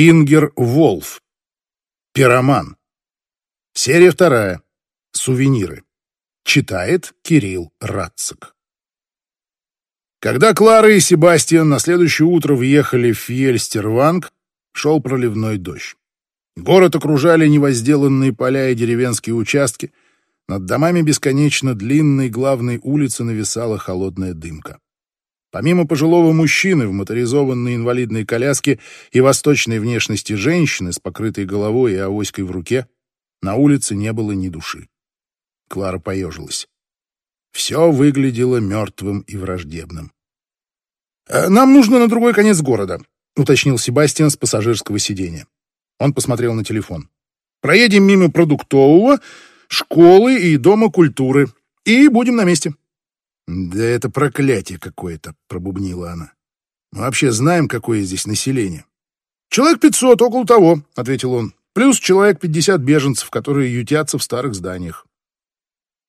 Ингер Волф. Пироман. Серия вторая. Сувениры. Читает Кирилл Рацик. Когда Клара и Себастьян на следующее утро въехали в Фьельстерванг, шел проливной дождь. Город окружали невозделанные поля и деревенские участки. Над домами бесконечно длинной главной улицы нависала холодная дымка. Помимо пожилого мужчины в моторизованной инвалидной коляске и восточной внешности женщины с покрытой головой и авоськой в руке, на улице не было ни души. Клара поежилась. Все выглядело мертвым и враждебным. «Э, «Нам нужно на другой конец города», — уточнил Себастьян с пассажирского сиденья. Он посмотрел на телефон. «Проедем мимо продуктового, школы и дома культуры. И будем на месте». «Да это проклятие какое-то», — пробубнила она. «Мы вообще знаем, какое здесь население». «Человек пятьсот, около того», — ответил он. «Плюс человек пятьдесят беженцев, которые ютятся в старых зданиях».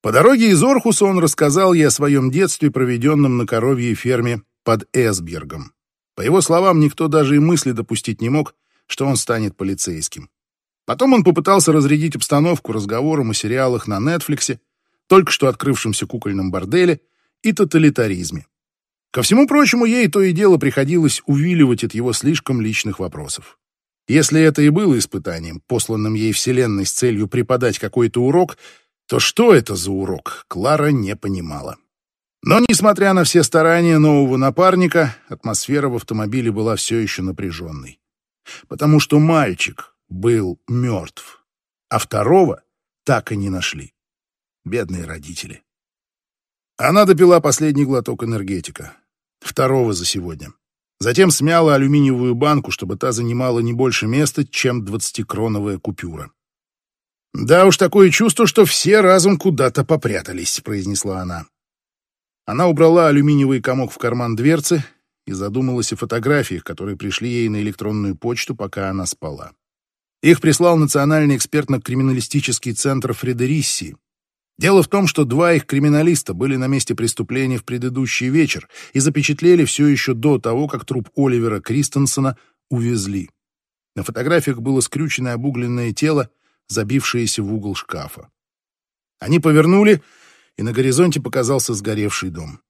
По дороге из Орхуса он рассказал ей о своем детстве, проведенном на коровьей ферме под Эсбергом. По его словам, никто даже и мысли допустить не мог, что он станет полицейским. Потом он попытался разрядить обстановку разговором о сериалах на Нетфликсе, только что открывшемся кукольном борделе и тоталитаризме. Ко всему прочему, ей то и дело приходилось увиливать от его слишком личных вопросов. Если это и было испытанием, посланным ей Вселенной с целью преподать какой-то урок, то что это за урок, Клара не понимала. Но, несмотря на все старания нового напарника, атмосфера в автомобиле была все еще напряженной. Потому что мальчик был мертв, а второго так и не нашли. Бедные родители. Она допила последний глоток энергетика. Второго за сегодня. Затем смяла алюминиевую банку, чтобы та занимала не больше места, чем двадцатикроновая купюра. «Да уж такое чувство, что все разом куда-то попрятались», — произнесла она. Она убрала алюминиевый комок в карман дверцы и задумалась о фотографиях, которые пришли ей на электронную почту, пока она спала. Их прислал Национальный экспертно-криминалистический центр Фредерисси. Дело в том, что два их криминалиста были на месте преступления в предыдущий вечер и запечатлели все еще до того, как труп Оливера Кристенсена увезли. На фотографиях было скрюченное обугленное тело, забившиеся в угол шкафа. Они повернули, и на горизонте показался сгоревший дом.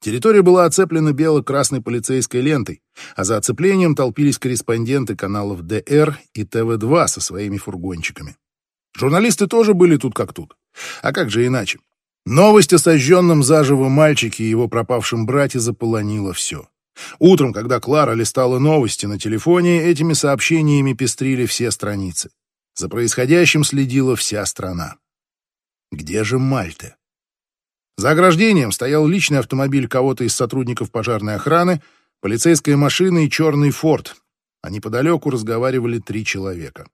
Территория была оцеплена бело-красной полицейской лентой, а за оцеплением толпились корреспонденты каналов ДР и ТВ-2 со своими фургончиками. Журналисты тоже были тут как тут. А как же иначе? Новость о сожженном заживо мальчике и его пропавшем брате заполонила все. Утром, когда Клара листала новости на телефоне, этими сообщениями пестрили все страницы. За происходящим следила вся страна. Где же Мальта? За ограждением стоял личный автомобиль кого-то из сотрудников пожарной охраны, полицейская машина и черный форт, а неподалеку разговаривали три человека.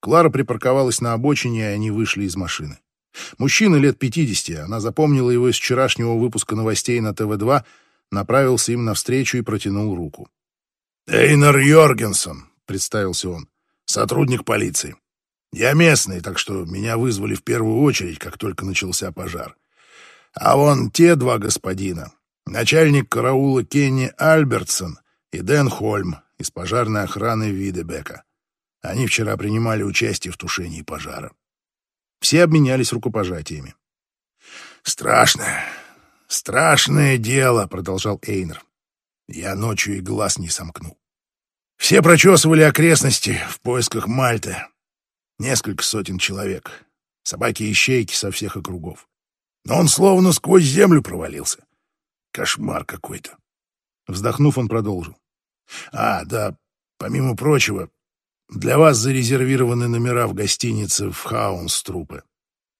Клара припарковалась на обочине, и они вышли из машины. Мужчина лет 50, она запомнила его из вчерашнего выпуска новостей на ТВ-2, направился им навстречу и протянул руку. «Эйнар Йоргенсон», — представился он, — «сотрудник полиции. Я местный, так что меня вызвали в первую очередь, как только начался пожар. А вон те два господина, начальник караула Кенни Альбертсон и Дэн Хольм из пожарной охраны Видебека. Они вчера принимали участие в тушении пожара. Все обменялись рукопожатиями. «Страшное, страшное дело», — продолжал Эйнер. «Я ночью и глаз не сомкнул. Все прочесывали окрестности в поисках Мальты, Несколько сотен человек. Собаки и щейки со всех округов. Но он словно сквозь землю провалился. Кошмар какой-то. Вздохнув, он продолжил. А, да, помимо прочего, для вас зарезервированы номера в гостинице в Хаунструпе.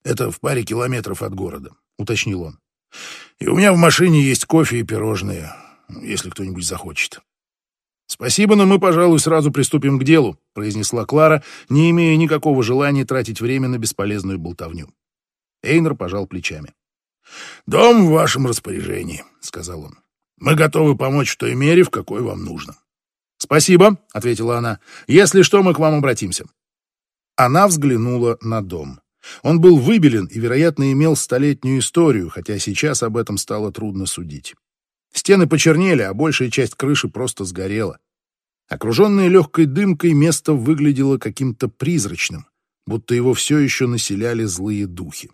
Это в паре километров от города, уточнил он. И у меня в машине есть кофе и пирожные, если кто-нибудь захочет. «Спасибо, но мы, пожалуй, сразу приступим к делу», — произнесла Клара, не имея никакого желания тратить время на бесполезную болтовню. Эйнер пожал плечами. «Дом в вашем распоряжении», — сказал он. «Мы готовы помочь в той мере, в какой вам нужно». «Спасибо», — ответила она. «Если что, мы к вам обратимся». Она взглянула на дом. Он был выбелен и, вероятно, имел столетнюю историю, хотя сейчас об этом стало трудно судить. Стены почернели, а большая часть крыши просто сгорела. Окруженное легкой дымкой, место выглядело каким-то призрачным, будто его все еще населяли злые духи.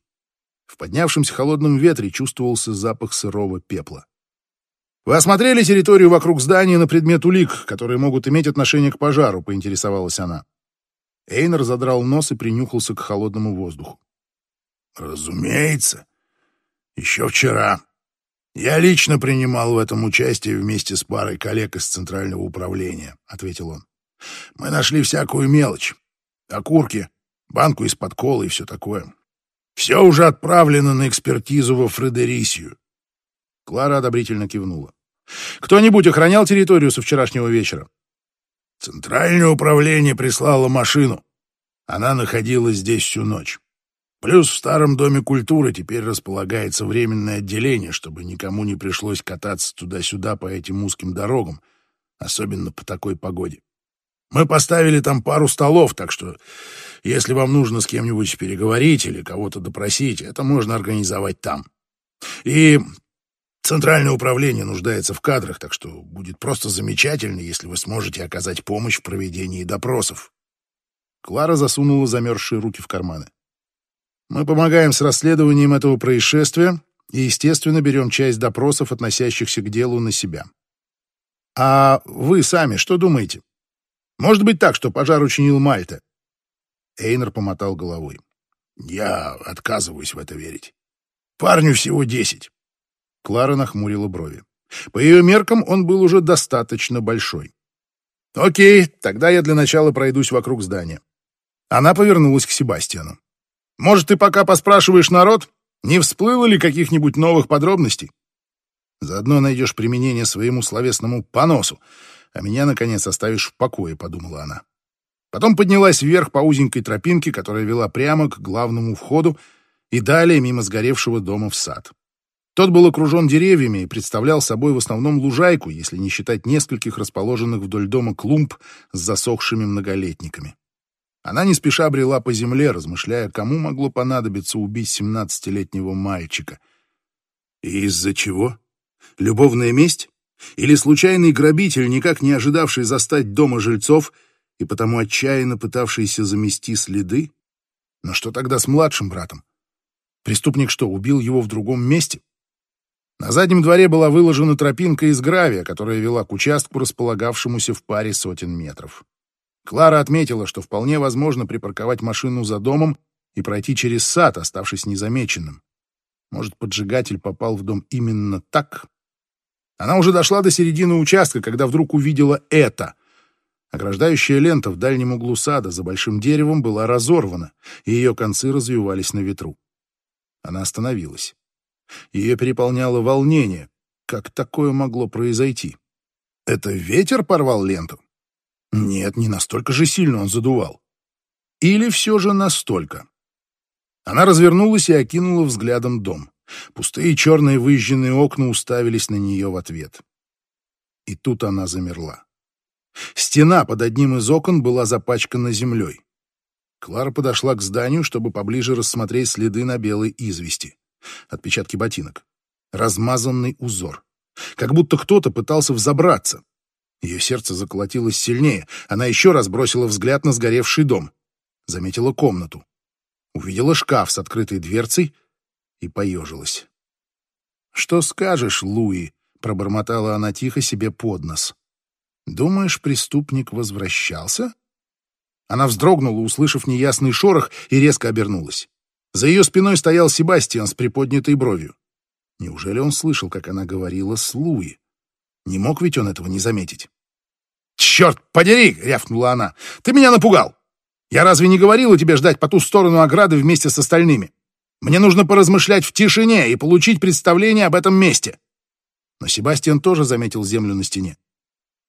В поднявшемся холодном ветре чувствовался запах сырого пепла. «Вы осмотрели территорию вокруг здания на предмет улик, которые могут иметь отношение к пожару?» — поинтересовалась она. Эйнер задрал нос и принюхался к холодному воздуху. «Разумеется. Еще вчера. Я лично принимал в этом участие вместе с парой коллег из Центрального управления», — ответил он. «Мы нашли всякую мелочь. Окурки, банку из-под колы и все такое. Все уже отправлено на экспертизу во Фредерисию». Клара одобрительно кивнула. «Кто-нибудь охранял территорию со вчерашнего вечера?» Центральное управление прислало машину. Она находилась здесь всю ночь. Плюс в старом доме культуры теперь располагается временное отделение, чтобы никому не пришлось кататься туда-сюда по этим узким дорогам, особенно по такой погоде. Мы поставили там пару столов, так что если вам нужно с кем-нибудь переговорить или кого-то допросить, это можно организовать там. И Центральное управление нуждается в кадрах, так что будет просто замечательно, если вы сможете оказать помощь в проведении допросов. Клара засунула замерзшие руки в карманы. Мы помогаем с расследованием этого происшествия и, естественно, берем часть допросов, относящихся к делу, на себя. А вы сами что думаете? Может быть так, что пожар учинил Мальта? Эйнер помотал головой. Я отказываюсь в это верить. Парню всего десять. Клара нахмурила брови. По ее меркам он был уже достаточно большой. «Окей, тогда я для начала пройдусь вокруг здания». Она повернулась к Себастьяну. «Может, ты пока поспрашиваешь народ, не всплыло ли каких-нибудь новых подробностей? Заодно найдешь применение своему словесному поносу, а меня, наконец, оставишь в покое», — подумала она. Потом поднялась вверх по узенькой тропинке, которая вела прямо к главному входу и далее мимо сгоревшего дома в сад. Тот был окружен деревьями и представлял собой в основном лужайку, если не считать нескольких расположенных вдоль дома клумб с засохшими многолетниками. Она не спеша брела по земле, размышляя, кому могло понадобиться убить семнадцатилетнего мальчика. И из-за чего? Любовная месть? Или случайный грабитель, никак не ожидавший застать дома жильцов и потому отчаянно пытавшийся замести следы? Но что тогда с младшим братом? Преступник что, убил его в другом месте? На заднем дворе была выложена тропинка из гравия, которая вела к участку, располагавшемуся в паре сотен метров. Клара отметила, что вполне возможно припарковать машину за домом и пройти через сад, оставшись незамеченным. Может, поджигатель попал в дом именно так? Она уже дошла до середины участка, когда вдруг увидела это. Ограждающая лента в дальнем углу сада за большим деревом была разорвана, и ее концы развивались на ветру. Она остановилась. Ее переполняло волнение. Как такое могло произойти? Это ветер порвал ленту? Нет, не настолько же сильно он задувал. Или все же настолько? Она развернулась и окинула взглядом дом. Пустые черные выезженные окна уставились на нее в ответ. И тут она замерла. Стена под одним из окон была запачкана землей. Клара подошла к зданию, чтобы поближе рассмотреть следы на белой извести отпечатки ботинок, размазанный узор. Как будто кто-то пытался взобраться. Ее сердце заколотилось сильнее. Она еще раз бросила взгляд на сгоревший дом. Заметила комнату. Увидела шкаф с открытой дверцей и поежилась. «Что скажешь, Луи?» — пробормотала она тихо себе под нос. «Думаешь, преступник возвращался?» Она вздрогнула, услышав неясный шорох, и резко обернулась. За ее спиной стоял Себастьян с приподнятой бровью. Неужели он слышал, как она говорила с Луи? Не мог ведь он этого не заметить. «Черт подери!» — рявкнула она. «Ты меня напугал! Я разве не говорила тебе ждать по ту сторону ограды вместе с остальными? Мне нужно поразмышлять в тишине и получить представление об этом месте!» Но Себастьян тоже заметил землю на стене.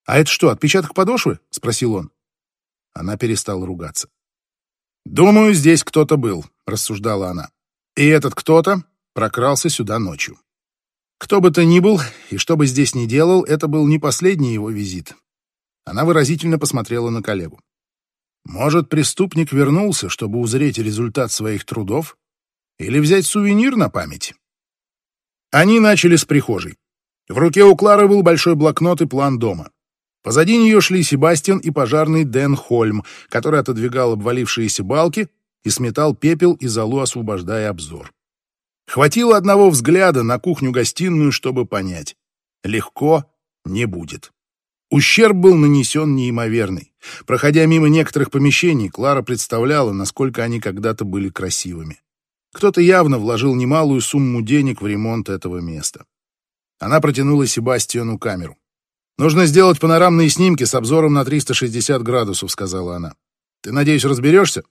«А это что, отпечаток подошвы?» — спросил он. Она перестала ругаться. «Думаю, здесь кто-то был», — рассуждала она. «И этот кто-то прокрался сюда ночью. Кто бы то ни был и что бы здесь ни делал, это был не последний его визит». Она выразительно посмотрела на коллегу. «Может, преступник вернулся, чтобы узреть результат своих трудов? Или взять сувенир на память?» Они начали с прихожей. В руке у Клары был большой блокнот и план дома. Позади нее шли Себастьян и пожарный Дэн Хольм, который отодвигал обвалившиеся балки и сметал пепел и золу, освобождая обзор. Хватило одного взгляда на кухню-гостиную, чтобы понять. Легко не будет. Ущерб был нанесен неимоверный. Проходя мимо некоторых помещений, Клара представляла, насколько они когда-то были красивыми. Кто-то явно вложил немалую сумму денег в ремонт этого места. Она протянула Себастьяну камеру. «Нужно сделать панорамные снимки с обзором на 360 градусов», — сказала она. «Ты, надеюсь, разберешься?»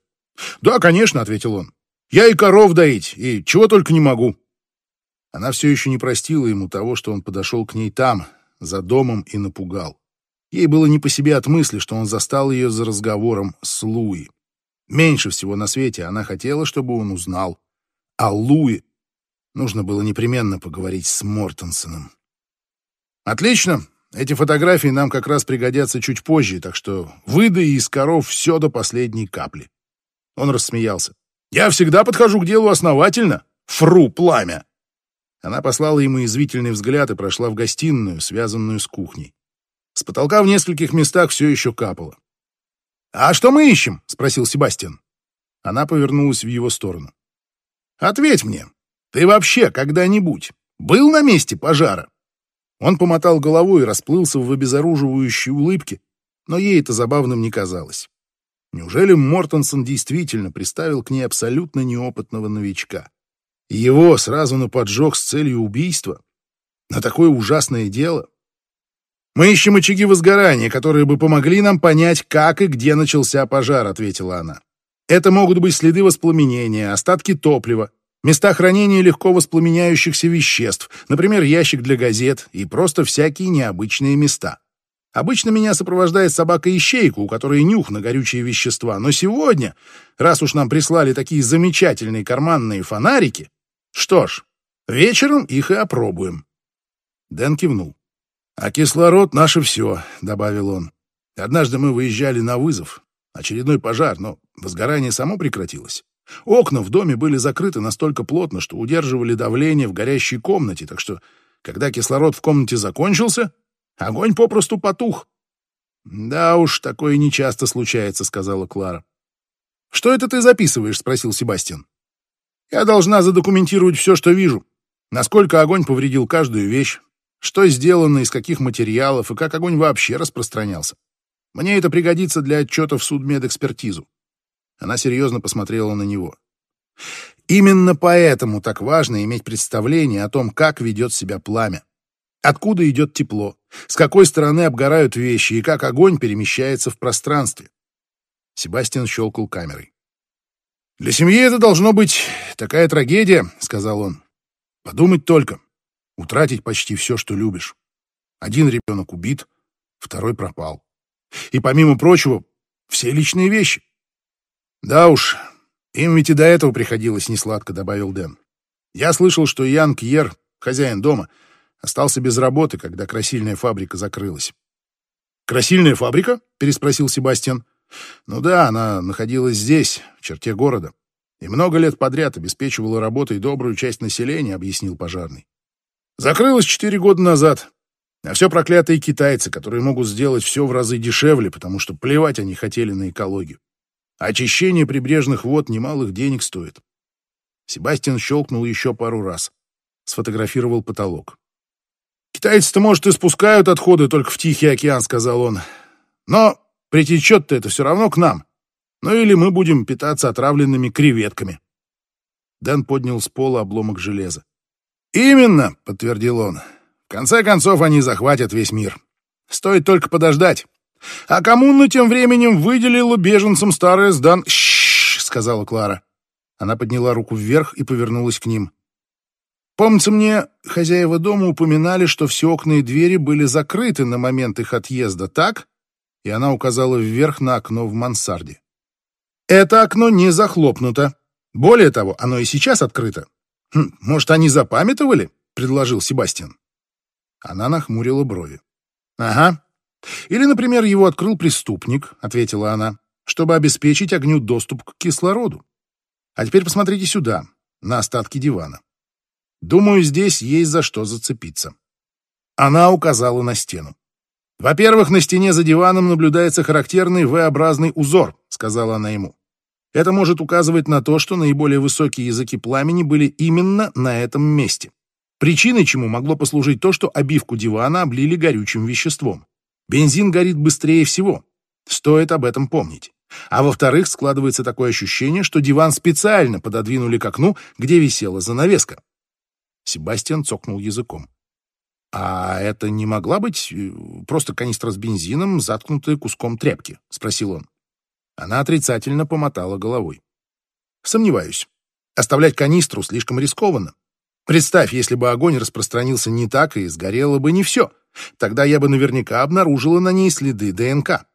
«Да, конечно», — ответил он. «Я и коров доить, и чего только не могу». Она все еще не простила ему того, что он подошел к ней там, за домом, и напугал. Ей было не по себе от мысли, что он застал ее за разговором с Луи. Меньше всего на свете она хотела, чтобы он узнал. А Луи нужно было непременно поговорить с Мортенсоном. «Отлично. Эти фотографии нам как раз пригодятся чуть позже, так что выдай из коров все до последней капли». Он рассмеялся. «Я всегда подхожу к делу основательно. Фру, пламя!» Она послала ему извительный взгляд и прошла в гостиную, связанную с кухней. С потолка в нескольких местах все еще капало. «А что мы ищем?» — спросил Себастьян. Она повернулась в его сторону. «Ответь мне, ты вообще когда-нибудь был на месте пожара?» Он помотал головой и расплылся в обезоруживающей улыбке, но ей это забавным не казалось. Неужели Мортенсон действительно приставил к ней абсолютно неопытного новичка? Его сразу на поджог с целью убийства? На такое ужасное дело? «Мы ищем очаги возгорания, которые бы помогли нам понять, как и где начался пожар», — ответила она. «Это могут быть следы воспламенения, остатки топлива, места хранения легко воспламеняющихся веществ, например, ящик для газет и просто всякие необычные места. Обычно меня сопровождает собака-ищейка, у которой нюх на горючие вещества, но сегодня, раз уж нам прислали такие замечательные карманные фонарики, что ж, вечером их и опробуем». Дэн кивнул. «А кислород — наше все», — добавил он. «Однажды мы выезжали на вызов. Очередной пожар, но возгорание само прекратилось. Окна в доме были закрыты настолько плотно, что удерживали давление в горящей комнате, так что, когда кислород в комнате закончился, огонь попросту потух. «Да уж, такое нечасто случается», — сказала Клара. «Что это ты записываешь?» — спросил Себастьян. «Я должна задокументировать все, что вижу. Насколько огонь повредил каждую вещь, что сделано, из каких материалов и как огонь вообще распространялся. Мне это пригодится для отчета в судмедэкспертизу. Она серьезно посмотрела на него. Именно поэтому так важно иметь представление о том, как ведет себя пламя. Откуда идет тепло, с какой стороны обгорают вещи и как огонь перемещается в пространстве. Себастьян щелкал камерой. «Для семьи это должно быть такая трагедия», — сказал он. «Подумать только утратить почти все, что любишь. Один ребенок убит, второй пропал. И, помимо прочего, все личные вещи. Да уж, им ведь и до этого приходилось несладко, добавил Дэн. Я слышал, что Ян Кьер, хозяин дома, остался без работы, когда красильная фабрика закрылась. «Красильная фабрика?» — переспросил Себастьян. «Ну да, она находилась здесь, в черте города, и много лет подряд обеспечивала работой добрую часть населения», — объяснил пожарный. Закрылась четыре года назад. А все проклятые китайцы, которые могут сделать все в разы дешевле, потому что плевать они хотели на экологию. Очищение прибрежных вод немалых денег стоит. Себастьян щелкнул еще пару раз. Сфотографировал потолок. «Китайцы-то, может, и спускают отходы только в Тихий океан», — сказал он. «Но притечет-то это все равно к нам. Ну или мы будем питаться отравленными креветками». Дэн поднял с пола обломок железа. «Именно», — подтвердил он. «В конце концов они захватят весь мир. Стоит только подождать. А коммуна тем временем выделила беженцам старое сдан...» «Шшш», — сказала Клара. Она подняла руку вверх и повернулась к ним. «Помнится мне, хозяева дома упоминали, что все окна и двери были закрыты на момент их отъезда, так?» И она указала вверх на окно в мансарде. «Это окно не захлопнуто. Более того, оно и сейчас открыто. Хм, «Может, они запамятовали?» — предложил Себастьян. Она нахмурила брови. «Ага. Или, например, его открыл преступник», — ответила она, «чтобы обеспечить огню доступ к кислороду. А теперь посмотрите сюда, на остатки дивана. Думаю, здесь есть за что зацепиться». Она указала на стену. «Во-первых, на стене за диваном наблюдается характерный V-образный узор», — сказала она ему. Это может указывать на то, что наиболее высокие языки пламени были именно на этом месте. Причиной чему могло послужить то, что обивку дивана облили горючим веществом. Бензин горит быстрее всего. Стоит об этом помнить. А во-вторых, складывается такое ощущение, что диван специально пододвинули к окну, где висела занавеска. Себастьян цокнул языком. «А это не могла быть э, просто канистра с бензином, заткнутая куском тряпки?» — спросил он. Она отрицательно помотала головой. «Сомневаюсь. Оставлять канистру слишком рискованно. Представь, если бы огонь распространился не так и сгорело бы не все. Тогда я бы наверняка обнаружила на ней следы ДНК.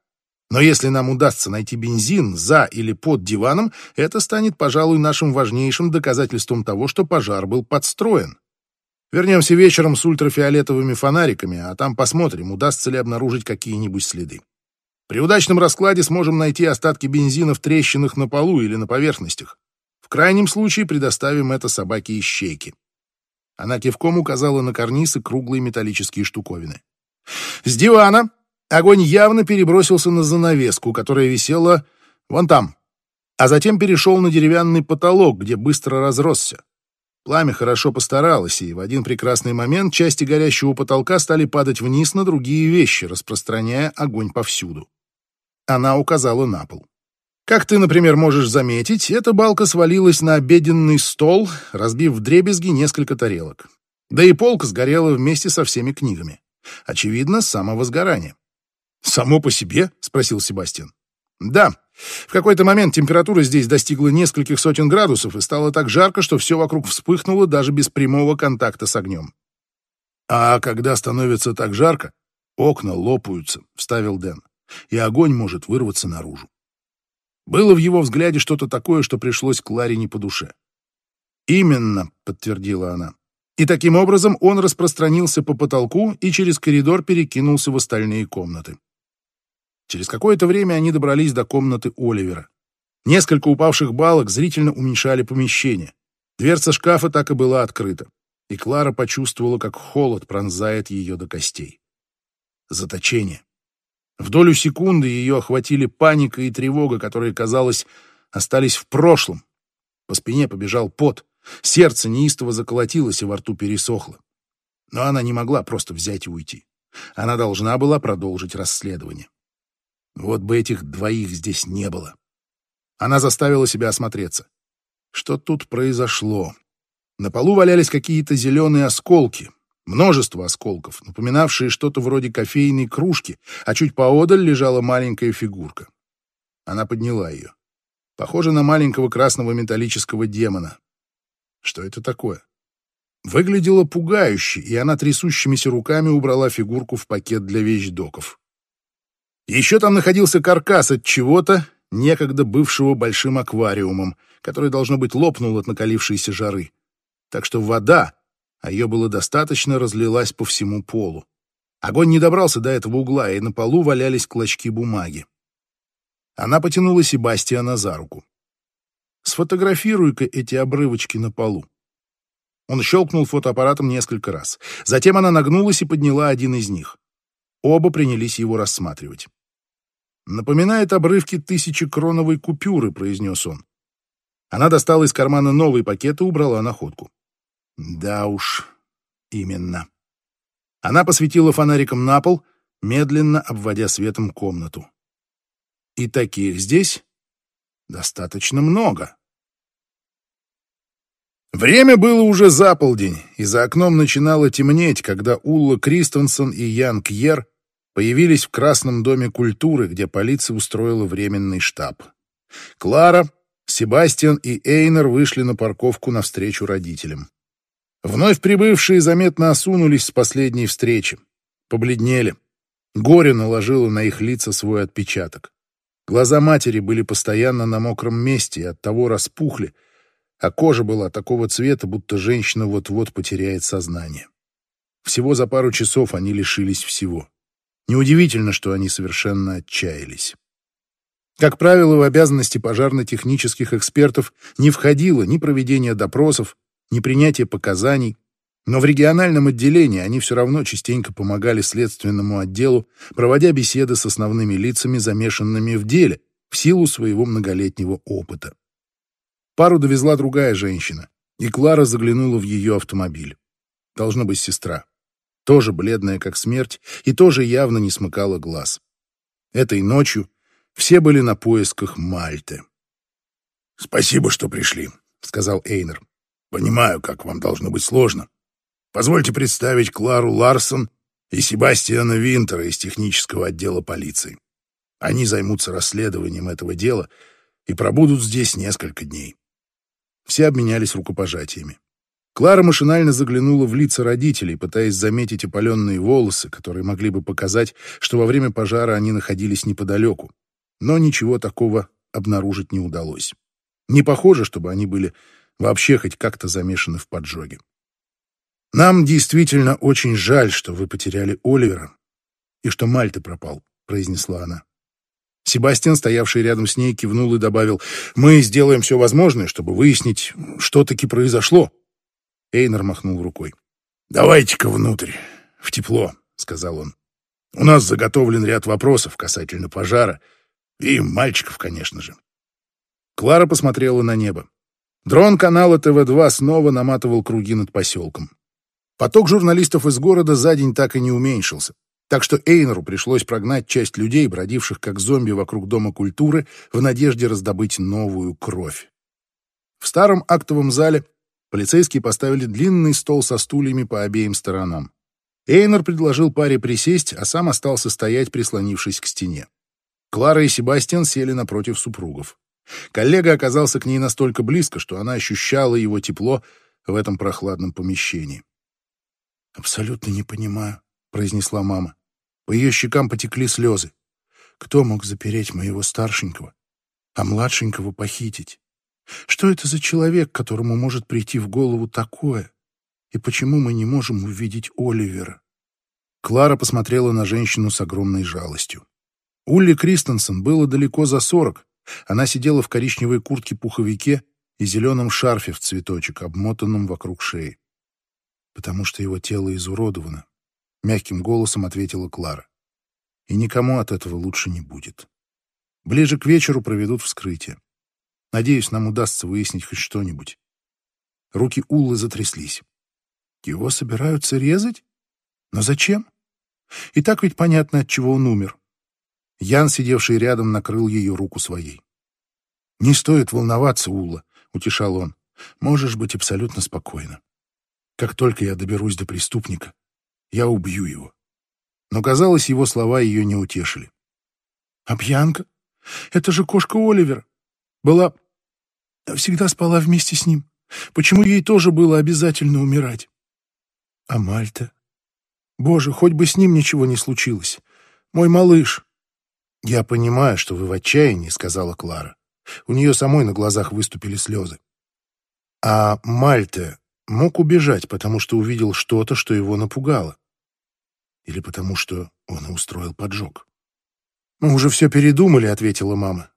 Но если нам удастся найти бензин за или под диваном, это станет, пожалуй, нашим важнейшим доказательством того, что пожар был подстроен. Вернемся вечером с ультрафиолетовыми фонариками, а там посмотрим, удастся ли обнаружить какие-нибудь следы. При удачном раскладе сможем найти остатки бензина в трещинах на полу или на поверхностях. В крайнем случае предоставим это собаке-ищейке. Она кивком указала на карниз и круглые металлические штуковины. С дивана огонь явно перебросился на занавеску, которая висела вон там, а затем перешел на деревянный потолок, где быстро разросся. Пламя хорошо постаралось, и в один прекрасный момент части горящего потолка стали падать вниз на другие вещи, распространяя огонь повсюду. Она указала на пол. Как ты, например, можешь заметить, эта балка свалилась на обеденный стол, разбив вдребезги несколько тарелок. Да и полка сгорела вместе со всеми книгами. Очевидно, самовозгорание. «Само по себе?» — спросил Себастьян. «Да, в какой-то момент температура здесь достигла нескольких сотен градусов и стало так жарко, что все вокруг вспыхнуло даже без прямого контакта с огнем. «А когда становится так жарко, окна лопаются», — вставил Дэн, «и огонь может вырваться наружу». Было в его взгляде что-то такое, что пришлось Кларе не по душе. «Именно», — подтвердила она. И таким образом он распространился по потолку и через коридор перекинулся в остальные комнаты. Через какое-то время они добрались до комнаты Оливера. Несколько упавших балок зрительно уменьшали помещение. Дверца шкафа так и была открыта, и Клара почувствовала, как холод пронзает ее до костей. Заточение. В долю секунды ее охватили паника и тревога, которые, казалось, остались в прошлом. По спине побежал пот, сердце неистово заколотилось и во рту пересохло. Но она не могла просто взять и уйти. Она должна была продолжить расследование. Вот бы этих двоих здесь не было. Она заставила себя осмотреться. Что тут произошло? На полу валялись какие-то зеленые осколки, множество осколков, напоминавшие что-то вроде кофейной кружки, а чуть поодаль лежала маленькая фигурка. Она подняла ее. Похоже на маленького красного металлического демона. Что это такое? Выглядело пугающе, и она трясущимися руками убрала фигурку в пакет для вещдоков. Еще там находился каркас от чего-то, некогда бывшего большим аквариумом, который, должно быть, лопнул от накалившейся жары. Так что вода, а ее было достаточно, разлилась по всему полу. Огонь не добрался до этого угла, и на полу валялись клочки бумаги. Она потянула Себастьяна за руку. «Сфотографируй-ка эти обрывочки на полу». Он щелкнул фотоаппаратом несколько раз. Затем она нагнулась и подняла один из них. Оба принялись его рассматривать. «Напоминает обрывки тысячекроновой купюры», — произнес он. Она достала из кармана новый пакет и убрала находку. «Да уж, именно». Она посветила фонариком на пол, медленно обводя светом комнату. «И таких здесь достаточно много». Время было уже за полдень, и за окном начинало темнеть, когда Улла Кристенсен и Ян Кьер появились в Красном доме культуры, где полиция устроила временный штаб. Клара, Себастьян и Эйнер вышли на парковку навстречу родителям. Вновь прибывшие заметно осунулись с последней встречи, побледнели. Горе наложило на их лица свой отпечаток. Глаза матери были постоянно на мокром месте и оттого распухли, а кожа была такого цвета, будто женщина вот-вот потеряет сознание. Всего за пару часов они лишились всего. Неудивительно, что они совершенно отчаялись. Как правило, в обязанности пожарно-технических экспертов не входило ни проведение допросов, ни принятие показаний, Но в региональном отделении они все равно частенько помогали следственному отделу, проводя беседы с основными лицами, замешанными в деле, в силу своего многолетнего опыта. Пару довезла другая женщина, и Клара заглянула в ее автомобиль. Должно быть сестра. Тоже бледная, как смерть, и тоже явно не смыкала глаз. Этой ночью все были на поисках Мальты. «Спасибо, что пришли», — сказал Эйнер. «Понимаю, как вам должно быть сложно. Позвольте представить Клару Ларсон и Себастьяна Винтера из технического отдела полиции. Они займутся расследованием этого дела и пробудут здесь несколько дней». Все обменялись рукопожатиями. Клара машинально заглянула в лица родителей, пытаясь заметить опаленные волосы, которые могли бы показать, что во время пожара они находились неподалеку. Но ничего такого обнаружить не удалось. Не похоже, чтобы они были вообще хоть как-то замешаны в поджоге. «Нам действительно очень жаль, что вы потеряли Оливера и что Мальты пропал», — произнесла она. Себастьян, стоявший рядом с ней, кивнул и добавил, «Мы сделаем все возможное, чтобы выяснить, что таки произошло». Эйнер махнул рукой. «Давайте-ка внутрь, в тепло», — сказал он. «У нас заготовлен ряд вопросов касательно пожара. И мальчиков, конечно же». Клара посмотрела на небо. Дрон канала ТВ-2 снова наматывал круги над поселком. Поток журналистов из города за день так и не уменьшился, так что Эйнеру пришлось прогнать часть людей, бродивших как зомби вокруг Дома культуры, в надежде раздобыть новую кровь. В старом актовом зале Полицейские поставили длинный стол со стульями по обеим сторонам. Эйнер предложил паре присесть, а сам остался стоять, прислонившись к стене. Клара и Себастьян сели напротив супругов. Коллега оказался к ней настолько близко, что она ощущала его тепло в этом прохладном помещении. «Абсолютно не понимаю», — произнесла мама. По ее щекам потекли слезы. «Кто мог запереть моего старшенького, а младшенького похитить?» Что это за человек, которому может прийти в голову такое? И почему мы не можем увидеть Оливера? Клара посмотрела на женщину с огромной жалостью. Улли Кристенсен было далеко за сорок. Она сидела в коричневой куртке-пуховике и зеленом шарфе в цветочек, обмотанном вокруг шеи. «Потому что его тело изуродовано», — мягким голосом ответила Клара. «И никому от этого лучше не будет. Ближе к вечеру проведут вскрытие. Надеюсь, нам удастся выяснить хоть что-нибудь. Руки Уллы затряслись. Его собираются резать? Но зачем? И так ведь понятно, от чего он умер. Ян, сидевший рядом, накрыл ее руку своей. «Не стоит волноваться, Улла», — утешал он. «Можешь быть абсолютно спокойна. Как только я доберусь до преступника, я убью его». Но, казалось, его слова ее не утешили. «А Бьянка? Это же кошка Оливера. Была всегда спала вместе с ним. Почему ей тоже было обязательно умирать? А Мальта? Боже, хоть бы с ним ничего не случилось. Мой малыш. Я понимаю, что вы в отчаянии, сказала Клара. У нее самой на глазах выступили слезы. А Мальта мог убежать, потому что увидел что-то, что его напугало. Или потому что он устроил поджог. «Мы уже все передумали», — ответила мама.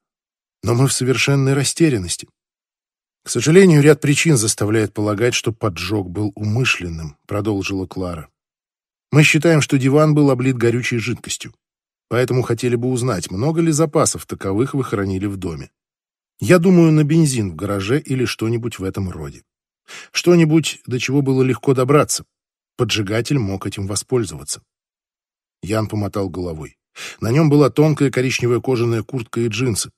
«Но мы в совершенной растерянности. К сожалению, ряд причин заставляет полагать, что поджог был умышленным, продолжила Клара. Мы считаем, что диван был облит горючей жидкостью, поэтому хотели бы узнать, много ли запасов таковых вы хранили в доме. Я думаю, на бензин в гараже или что-нибудь в этом роде. Что-нибудь, до чего было легко добраться. Поджигатель мог этим воспользоваться. Ян помотал головой. На нем была тонкая коричневая кожаная куртка и джинсы.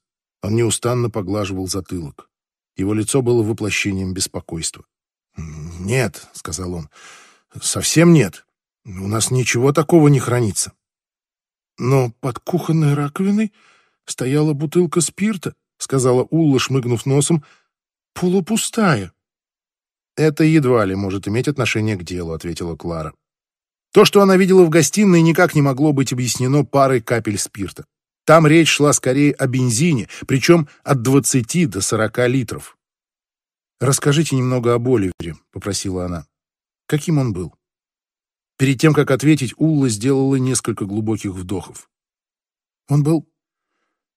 Он неустанно поглаживал затылок. Его лицо было воплощением беспокойства. «Нет», — сказал он, — «совсем нет. У нас ничего такого не хранится». «Но под кухонной раковиной стояла бутылка спирта», — сказала Улла, шмыгнув носом, — «полупустая». «Это едва ли может иметь отношение к делу», — ответила Клара. То, что она видела в гостиной, никак не могло быть объяснено парой капель спирта. Там речь шла скорее о бензине, причем от 20 до 40 литров. «Расскажите немного об Оливере», — попросила она. «Каким он был?» Перед тем, как ответить, Улла сделала несколько глубоких вдохов. Он был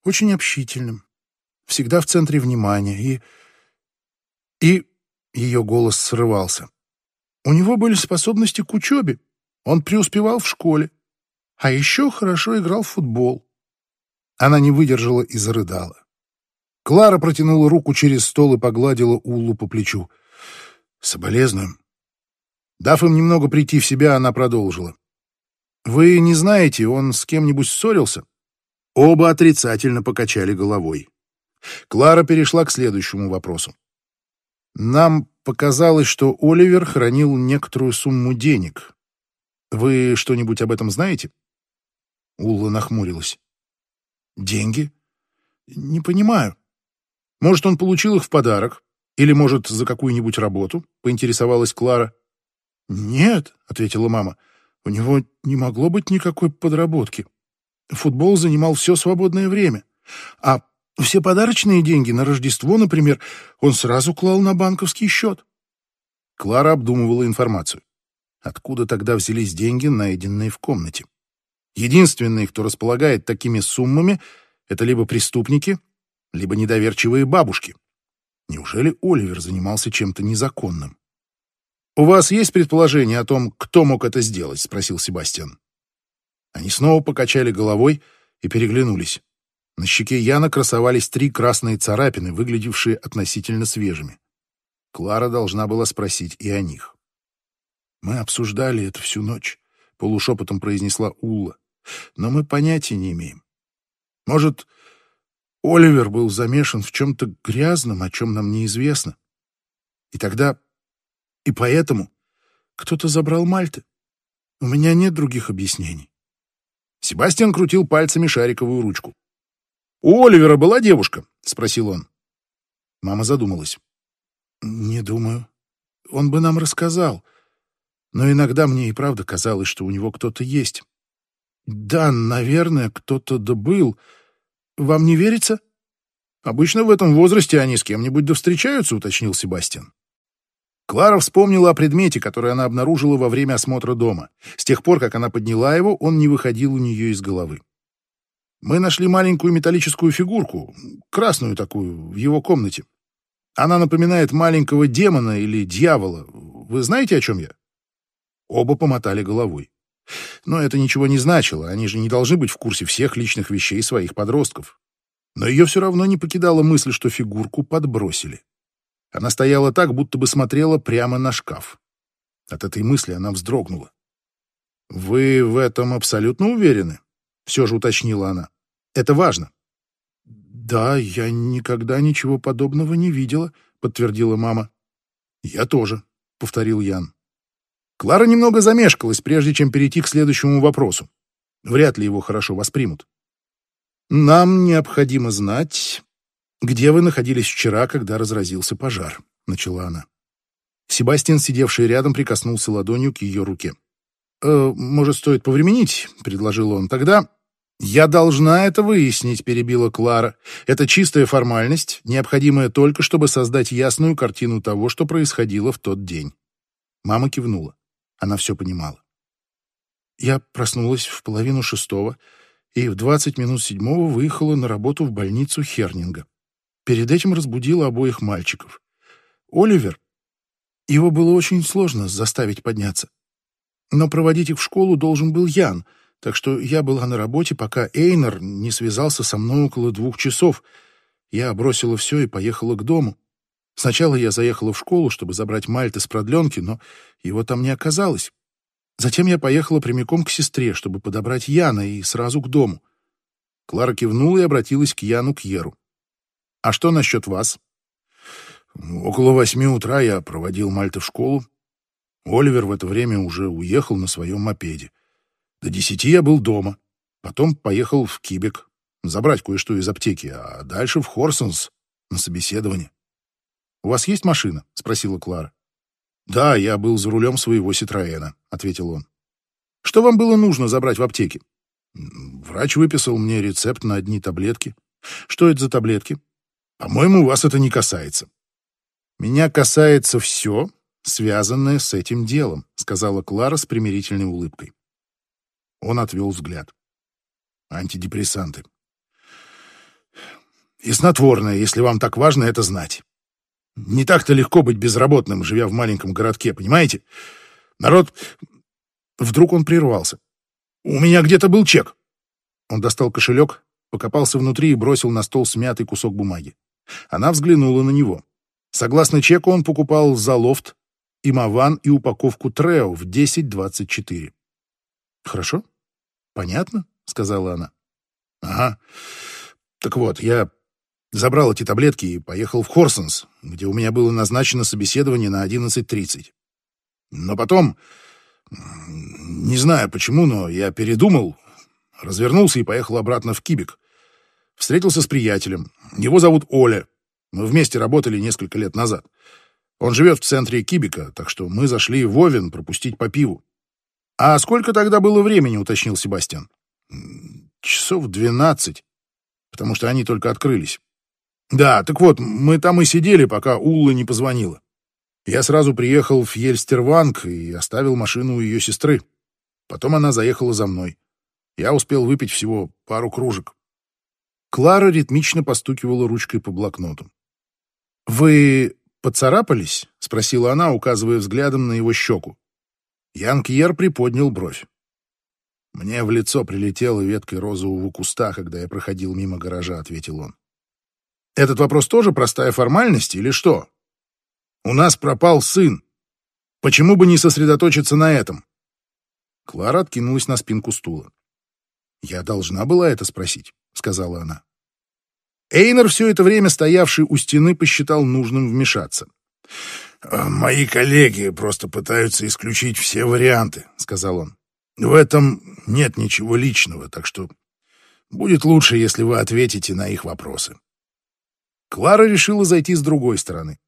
очень общительным, всегда в центре внимания, и... И ее голос срывался. У него были способности к учебе. Он преуспевал в школе. А еще хорошо играл в футбол. Она не выдержала и зарыдала. Клара протянула руку через стол и погладила Уллу по плечу. «Соболезную». Дав им немного прийти в себя, она продолжила. «Вы не знаете, он с кем-нибудь ссорился?» Оба отрицательно покачали головой. Клара перешла к следующему вопросу. «Нам показалось, что Оливер хранил некоторую сумму денег. Вы что-нибудь об этом знаете?» Улла нахмурилась. «Деньги? Не понимаю. Может, он получил их в подарок? Или, может, за какую-нибудь работу?» — поинтересовалась Клара. «Нет», — ответила мама, — «у него не могло быть никакой подработки. Футбол занимал все свободное время. А все подарочные деньги на Рождество, например, он сразу клал на банковский счет». Клара обдумывала информацию. Откуда тогда взялись деньги, найденные в комнате? Единственные, кто располагает такими суммами, это либо преступники, либо недоверчивые бабушки. Неужели Оливер занимался чем-то незаконным? «У вас есть предположение о том, кто мог это сделать?» — спросил Себастьян. Они снова покачали головой и переглянулись. На щеке Яна красовались три красные царапины, выглядевшие относительно свежими. Клара должна была спросить и о них. «Мы обсуждали это всю ночь», — полушепотом произнесла Улла. «Но мы понятия не имеем. Может, Оливер был замешан в чем-то грязном, о чем нам неизвестно. И тогда... И поэтому кто-то забрал Мальты. У меня нет других объяснений. Себастьян крутил пальцами шариковую ручку. «У Оливера была девушка?» — спросил он. Мама задумалась. «Не думаю. Он бы нам рассказал. Но иногда мне и правда казалось, что у него кто-то есть. Да, наверное, кто-то добыл. Вам не верится?» «Обычно в этом возрасте они с кем-нибудь да встречаются», — уточнил Себастьян. Клара вспомнила о предмете, который она обнаружила во время осмотра дома. С тех пор, как она подняла его, он не выходил у нее из головы. Мы нашли маленькую металлическую фигурку, красную такую, в его комнате. Она напоминает маленького демона или дьявола. Вы знаете, о чем я?» Оба помотали головой. Но это ничего не значило, они же не должны быть в курсе всех личных вещей своих подростков. Но ее все равно не покидала мысль, что фигурку подбросили. Она стояла так, будто бы смотрела прямо на шкаф. От этой мысли она вздрогнула. «Вы в этом абсолютно уверены?» — все же уточнила она. «Это важно». «Да, я никогда ничего подобного не видела», — подтвердила мама. «Я тоже», — повторил Ян. Клара немного замешкалась, прежде чем перейти к следующему вопросу. Вряд ли его хорошо воспримут. «Нам необходимо знать, где вы находились вчера, когда разразился пожар», — начала она. Себастьян, сидевший рядом, прикоснулся ладонью к ее руке. «Э, «Может, стоит повременить?» — предложил он. «Тогда...» «Я должна это выяснить», — перебила Клара. «Это чистая формальность, необходимая только, чтобы создать ясную картину того, что происходило в тот день». Мама кивнула. Она все понимала. Я проснулась в половину шестого и в двадцать минут седьмого выехала на работу в больницу Хернинга. Перед этим разбудила обоих мальчиков. Оливер... Его было очень сложно заставить подняться. Но проводить их в школу должен был Ян — так что я была на работе, пока Эйнер не связался со мной около двух часов. Я бросила все и поехала к дому. Сначала я заехала в школу, чтобы забрать Мальты с продленки, но его там не оказалось. Затем я поехала прямиком к сестре, чтобы подобрать Яна, и сразу к дому. Клара кивнула и обратилась к Яну Кьеру. «А что насчет вас?» «Около восьми утра я проводил Мальты в школу. Оливер в это время уже уехал на своем мопеде. До десяти я был дома. Потом поехал в Кибек забрать кое-что из аптеки, а дальше в Хорсонс на собеседование. «У вас есть машина?» — спросила Клара. «Да, я был за рулем своего Ситроэна», — ответил он. «Что вам было нужно забрать в аптеке?» «Врач выписал мне рецепт на одни таблетки». «Что это за таблетки?» «По-моему, вас это не касается». «Меня касается все, связанное с этим делом», — сказала Клара с примирительной улыбкой. Он отвел взгляд. Антидепрессанты. И снотворное, если вам так важно это знать. Не так-то легко быть безработным, живя в маленьком городке, понимаете? Народ... Вдруг он прервался. «У меня где-то был чек». Он достал кошелек, покопался внутри и бросил на стол смятый кусок бумаги. Она взглянула на него. Согласно чеку, он покупал за лофт, имаван и упаковку Трео в 10.24. «Хорошо? Понятно?» — сказала она. «Ага. Так вот, я забрал эти таблетки и поехал в Хорсонс, где у меня было назначено собеседование на 11.30. Но потом, не знаю почему, но я передумал, развернулся и поехал обратно в Кибик. Встретился с приятелем. Его зовут Оля. Мы вместе работали несколько лет назад. Он живет в центре Кибика, так что мы зашли в Овен пропустить по пиву. «А сколько тогда было времени?» — уточнил Себастьян. «Часов двенадцать, потому что они только открылись». «Да, так вот, мы там и сидели, пока Улла не позвонила. Я сразу приехал в Ельстерванг и оставил машину у ее сестры. Потом она заехала за мной. Я успел выпить всего пару кружек. Клара ритмично постукивала ручкой по блокноту. «Вы поцарапались?» — спросила она, указывая взглядом на его щеку. Ян Кьер приподнял бровь. «Мне в лицо прилетела веткой розового куста, когда я проходил мимо гаража», — ответил он. «Этот вопрос тоже простая формальность или что?» У нас пропал сын. Почему бы не сосредоточиться на этом? Клара откинулась на спинку стула. «Я должна была это спросить», — сказала она. Эйнер, все это время стоявший у стены, посчитал нужным вмешаться. «А «Мои коллеги просто пытаются исключить все варианты», — сказал он. «В этом нет ничего личного, так что будет лучше, если вы ответите на их вопросы». Клара решила зайти с другой стороны.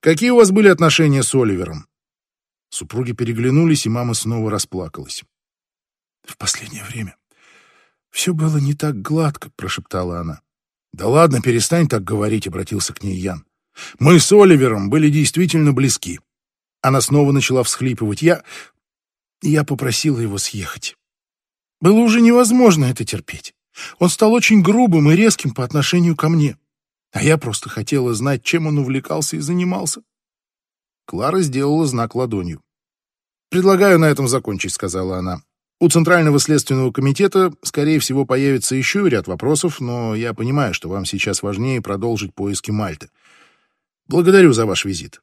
Какие у вас были отношения с Оливером?» Супруги переглянулись, и мама снова расплакалась. «В последнее время все было не так гладко», — прошептала она. «Да ладно, перестань так говорить», — обратился к ней Ян. «Мы с Оливером были действительно близки». Она снова начала всхлипывать. «Я... я попросила его съехать. Было уже невозможно это терпеть. Он стал очень грубым и резким по отношению ко мне. А я просто хотела знать, чем он увлекался и занимался. Клара сделала знак ладонью. «Предлагаю на этом закончить», — сказала она. «У Центрального следственного комитета, скорее всего, появится еще ряд вопросов, но я понимаю, что вам сейчас важнее продолжить поиски Мальты. Благодарю за ваш визит».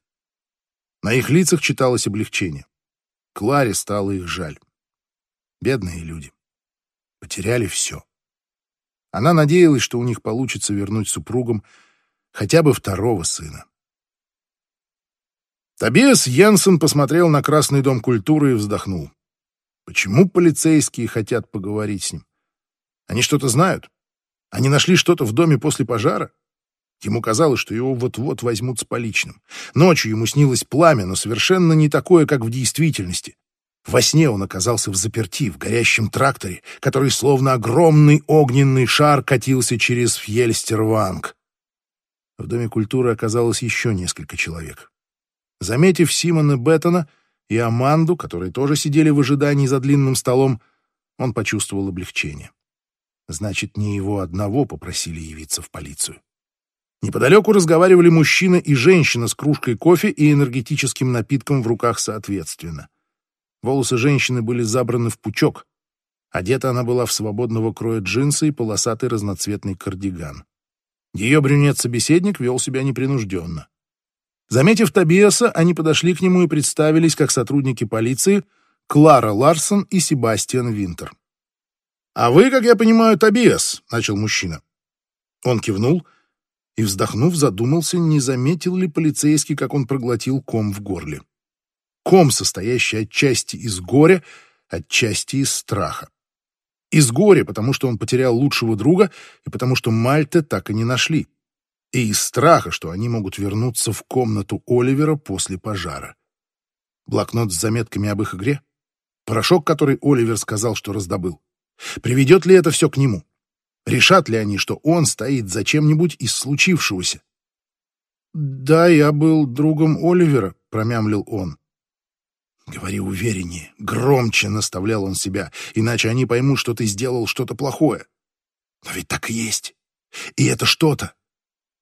На их лицах читалось облегчение. Кларе стало их жаль. Бедные люди. Потеряли все. Она надеялась, что у них получится вернуть супругам хотя бы второго сына. Тобиас Йенсен посмотрел на Красный дом культуры и вздохнул. Почему полицейские хотят поговорить с ним? Они что-то знают? Они нашли что-то в доме после пожара? Ему казалось, что его вот-вот возьмут с поличным. Ночью ему снилось пламя, но совершенно не такое, как в действительности. Во сне он оказался в заперти, в горящем тракторе, который словно огромный огненный шар катился через Фьельстерванг. В Доме культуры оказалось еще несколько человек. Заметив Симона Беттона и Аманду, которые тоже сидели в ожидании за длинным столом, он почувствовал облегчение. Значит, не его одного попросили явиться в полицию. Неподалеку разговаривали мужчина и женщина с кружкой кофе и энергетическим напитком в руках соответственно. Волосы женщины были забраны в пучок. Одета она была в свободного кроя джинсы и полосатый разноцветный кардиган. Ее брюнет-собеседник вел себя непринужденно. Заметив Тобиаса, они подошли к нему и представились как сотрудники полиции Клара Ларсон и Себастьян Винтер. «А вы, как я понимаю, Тобиас», — начал мужчина. Он кивнул и, вздохнув, задумался, не заметил ли полицейский, как он проглотил ком в горле ком, состоящий отчасти из горя, отчасти из страха. Из горя, потому что он потерял лучшего друга, и потому что Мальте так и не нашли. И из страха, что они могут вернуться в комнату Оливера после пожара. Блокнот с заметками об их игре? Порошок, который Оливер сказал, что раздобыл? Приведет ли это все к нему? Решат ли они, что он стоит за чем-нибудь из случившегося? «Да, я был другом Оливера», — промямлил он. Говори увереннее, громче наставлял он себя, иначе они поймут, что ты сделал что-то плохое. Но ведь так и есть. И это что-то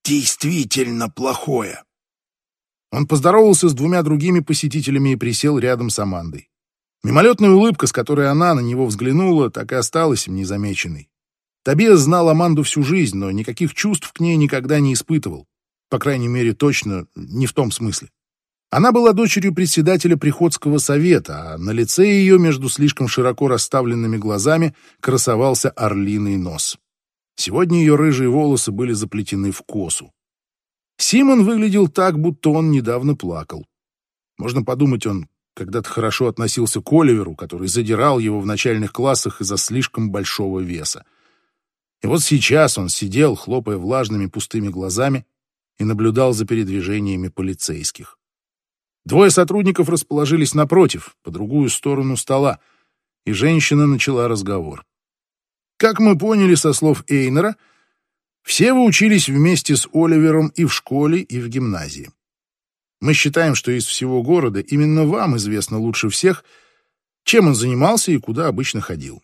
действительно плохое. Он поздоровался с двумя другими посетителями и присел рядом с Амандой. Мимолетная улыбка, с которой она на него взглянула, так и осталась им незамеченной. Тобиас знал Аманду всю жизнь, но никаких чувств к ней никогда не испытывал. По крайней мере, точно не в том смысле. Она была дочерью председателя Приходского совета, а на лице ее между слишком широко расставленными глазами красовался орлиный нос. Сегодня ее рыжие волосы были заплетены в косу. Симон выглядел так, будто он недавно плакал. Можно подумать, он когда-то хорошо относился к Оливеру, который задирал его в начальных классах из-за слишком большого веса. И вот сейчас он сидел, хлопая влажными пустыми глазами, и наблюдал за передвижениями полицейских. Двое сотрудников расположились напротив, по другую сторону стола, и женщина начала разговор. Как мы поняли со слов Эйнера, все вы учились вместе с Оливером и в школе, и в гимназии. Мы считаем, что из всего города именно вам известно лучше всех, чем он занимался и куда обычно ходил.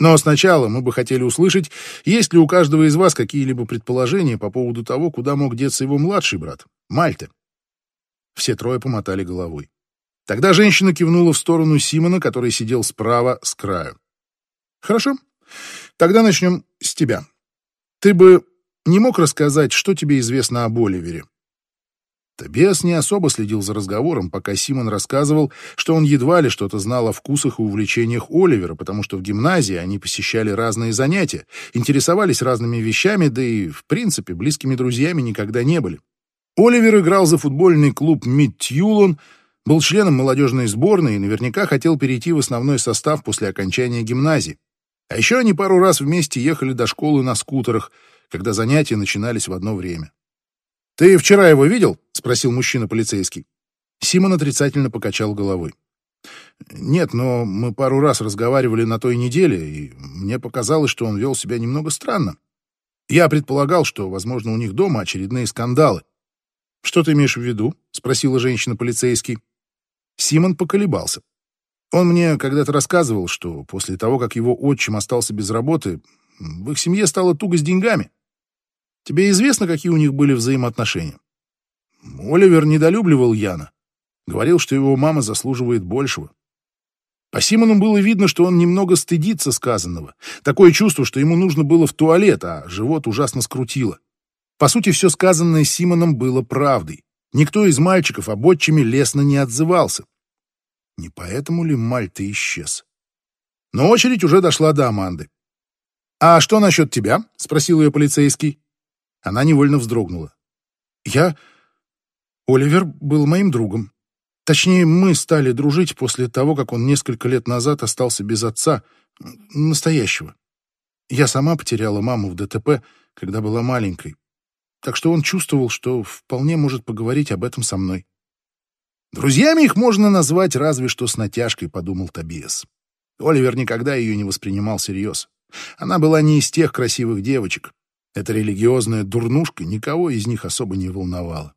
Но сначала мы бы хотели услышать, есть ли у каждого из вас какие-либо предположения по поводу того, куда мог деться его младший брат, Мальта. Все трое помотали головой. Тогда женщина кивнула в сторону Симона, который сидел справа с краю. «Хорошо. Тогда начнем с тебя. Ты бы не мог рассказать, что тебе известно об Оливере?» Тобиас не особо следил за разговором, пока Симон рассказывал, что он едва ли что-то знал о вкусах и увлечениях Оливера, потому что в гимназии они посещали разные занятия, интересовались разными вещами, да и, в принципе, близкими друзьями никогда не были. Оливер играл за футбольный клуб Мидтьюлон, был членом молодежной сборной и наверняка хотел перейти в основной состав после окончания гимназии. А еще они пару раз вместе ехали до школы на скутерах, когда занятия начинались в одно время. «Ты вчера его видел?» — спросил мужчина-полицейский. Симон отрицательно покачал головой. «Нет, но мы пару раз разговаривали на той неделе, и мне показалось, что он вел себя немного странно. Я предполагал, что, возможно, у них дома очередные скандалы. «Что ты имеешь в виду?» — спросила женщина-полицейский. Симон поколебался. Он мне когда-то рассказывал, что после того, как его отчим остался без работы, в их семье стало туго с деньгами. Тебе известно, какие у них были взаимоотношения? Оливер недолюбливал Яна. Говорил, что его мама заслуживает большего. По Симону было видно, что он немного стыдится сказанного. Такое чувство, что ему нужно было в туалет, а живот ужасно скрутило. По сути, все сказанное Симоном было правдой. Никто из мальчиков об отчиме лестно не отзывался. Не поэтому ли Мальта исчез? Но очередь уже дошла до Аманды. «А что насчет тебя?» — спросил ее полицейский. Она невольно вздрогнула. «Я... Оливер был моим другом. Точнее, мы стали дружить после того, как он несколько лет назад остался без отца, настоящего. Я сама потеряла маму в ДТП, когда была маленькой. Так что он чувствовал, что вполне может поговорить об этом со мной. «Друзьями их можно назвать разве что с натяжкой», — подумал Тобиас. Оливер никогда ее не воспринимал всерьез. Она была не из тех красивых девочек. Эта религиозная дурнушка никого из них особо не волновала.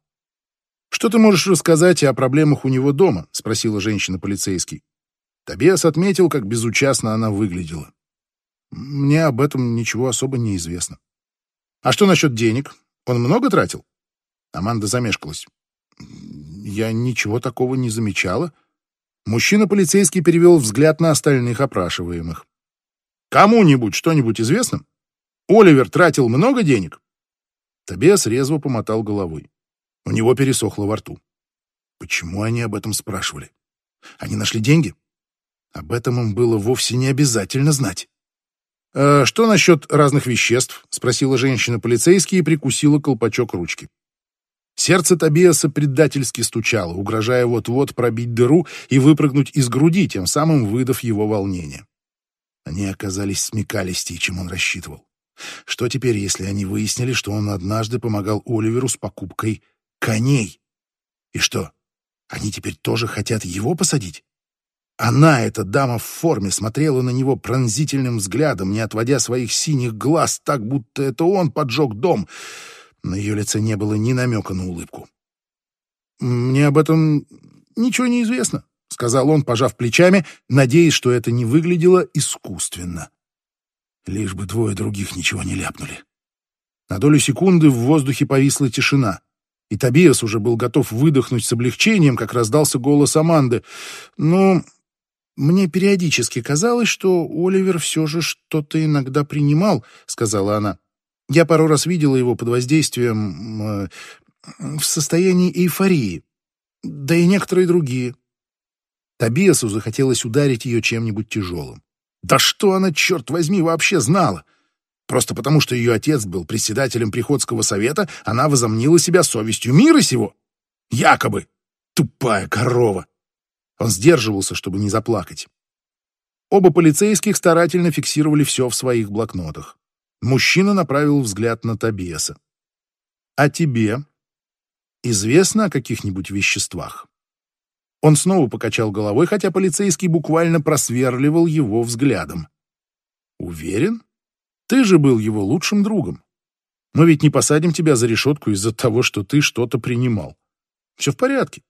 «Что ты можешь рассказать о проблемах у него дома?» — спросила женщина-полицейский. Тобиас отметил, как безучастно она выглядела. «Мне об этом ничего особо не известно». «А что насчет денег? Он много тратил?» Аманда замешкалась. «Я ничего такого не замечала». Мужчина-полицейский перевел взгляд на остальных опрашиваемых. «Кому-нибудь что-нибудь известно?» Оливер тратил много денег?» Тобиас резво помотал головой. У него пересохло во рту. Почему они об этом спрашивали? Они нашли деньги? Об этом им было вовсе не обязательно знать. «Э, «Что насчет разных веществ?» — спросила женщина-полицейский и прикусила колпачок ручки. Сердце Тобиаса предательски стучало, угрожая вот-вот пробить дыру и выпрыгнуть из груди, тем самым выдав его волнение. Они оказались смекалистее, чем он рассчитывал. Что теперь, если они выяснили, что он однажды помогал Оливеру с покупкой коней? И что, они теперь тоже хотят его посадить? Она, эта дама в форме, смотрела на него пронзительным взглядом, не отводя своих синих глаз, так будто это он поджег дом. На ее лице не было ни намека на улыбку. «Мне об этом ничего не известно», — сказал он, пожав плечами, надеясь, что это не выглядело искусственно. Лишь бы двое других ничего не ляпнули. На долю секунды в воздухе повисла тишина. И Тобиас уже был готов выдохнуть с облегчением, как раздался голос Аманды. «Ну, мне периодически казалось, что Оливер все же что-то иногда принимал», — сказала она. «Я пару раз видела его под воздействием... Э, в состоянии эйфории. Да и некоторые другие». Тобиасу захотелось ударить ее чем-нибудь тяжелым. Да что она, черт возьми, вообще знала? Просто потому, что ее отец был председателем приходского совета, она возомнила себя совестью мира сего. Якобы. Тупая корова. Он сдерживался, чтобы не заплакать. Оба полицейских старательно фиксировали все в своих блокнотах. Мужчина направил взгляд на Тобиаса. «А тебе известно о каких-нибудь веществах?» Он снова покачал головой, хотя полицейский буквально просверливал его взглядом. «Уверен? Ты же был его лучшим другом. Мы ведь не посадим тебя за решетку из-за того, что ты что-то принимал. Все в порядке.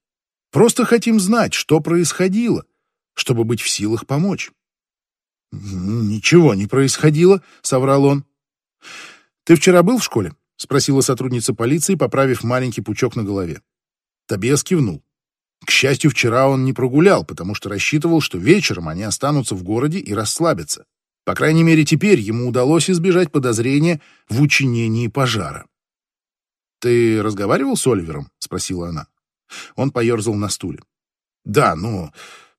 Просто хотим знать, что происходило, чтобы быть в силах помочь». «Ничего не происходило», — соврал он. «Ты вчера был в школе?» — спросила сотрудница полиции, поправив маленький пучок на голове. Тобиас кивнул. К счастью, вчера он не прогулял, потому что рассчитывал, что вечером они останутся в городе и расслабятся. По крайней мере, теперь ему удалось избежать подозрения в учинении пожара. «Ты разговаривал с Оливером?» — спросила она. Он поерзал на стуле. «Да, но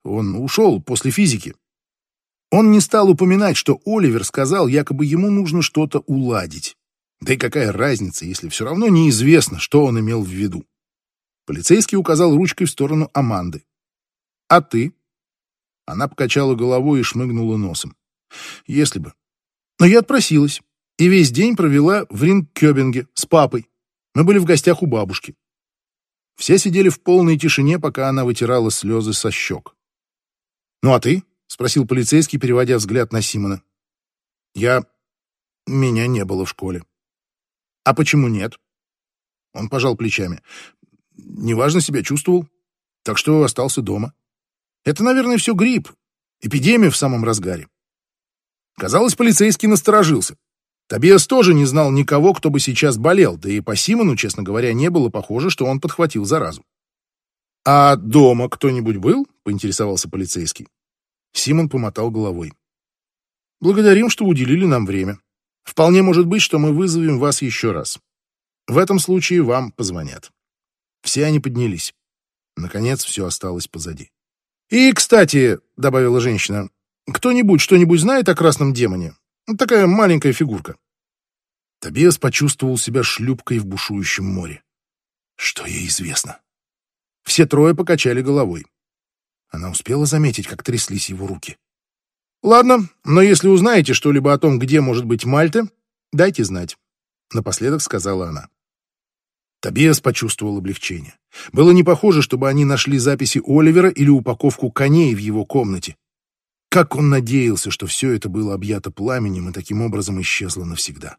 он ушел после физики». Он не стал упоминать, что Оливер сказал, якобы ему нужно что-то уладить. Да и какая разница, если все равно неизвестно, что он имел в виду. Полицейский указал ручкой в сторону Аманды. «А ты?» Она покачала головой и шмыгнула носом. «Если бы. Но я отпросилась и весь день провела в Ринкёбинге с папой. Мы были в гостях у бабушки. Все сидели в полной тишине, пока она вытирала слезы со щек. «Ну а ты?» — спросил полицейский, переводя взгляд на Симона. «Я... Меня не было в школе». «А почему нет?» Он пожал плечами неважно себя чувствовал, так что остался дома. Это, наверное, все грипп, эпидемия в самом разгаре. Казалось, полицейский насторожился. Тобиас тоже не знал никого, кто бы сейчас болел, да и по Симону, честно говоря, не было похоже, что он подхватил заразу. «А дома кто-нибудь был?» — поинтересовался полицейский. Симон помотал головой. «Благодарим, что уделили нам время. Вполне может быть, что мы вызовем вас еще раз. В этом случае вам позвонят». Все они поднялись. Наконец, все осталось позади. «И, кстати», — добавила женщина, — «кто-нибудь что-нибудь знает о красном демоне? Такая маленькая фигурка». Тобиас почувствовал себя шлюпкой в бушующем море. Что ей известно? Все трое покачали головой. Она успела заметить, как тряслись его руки. «Ладно, но если узнаете что-либо о том, где может быть Мальта, дайте знать», — напоследок сказала она. Тобиас почувствовал облегчение. Было не похоже, чтобы они нашли записи Оливера или упаковку коней в его комнате. Как он надеялся, что все это было объято пламенем и таким образом исчезло навсегда.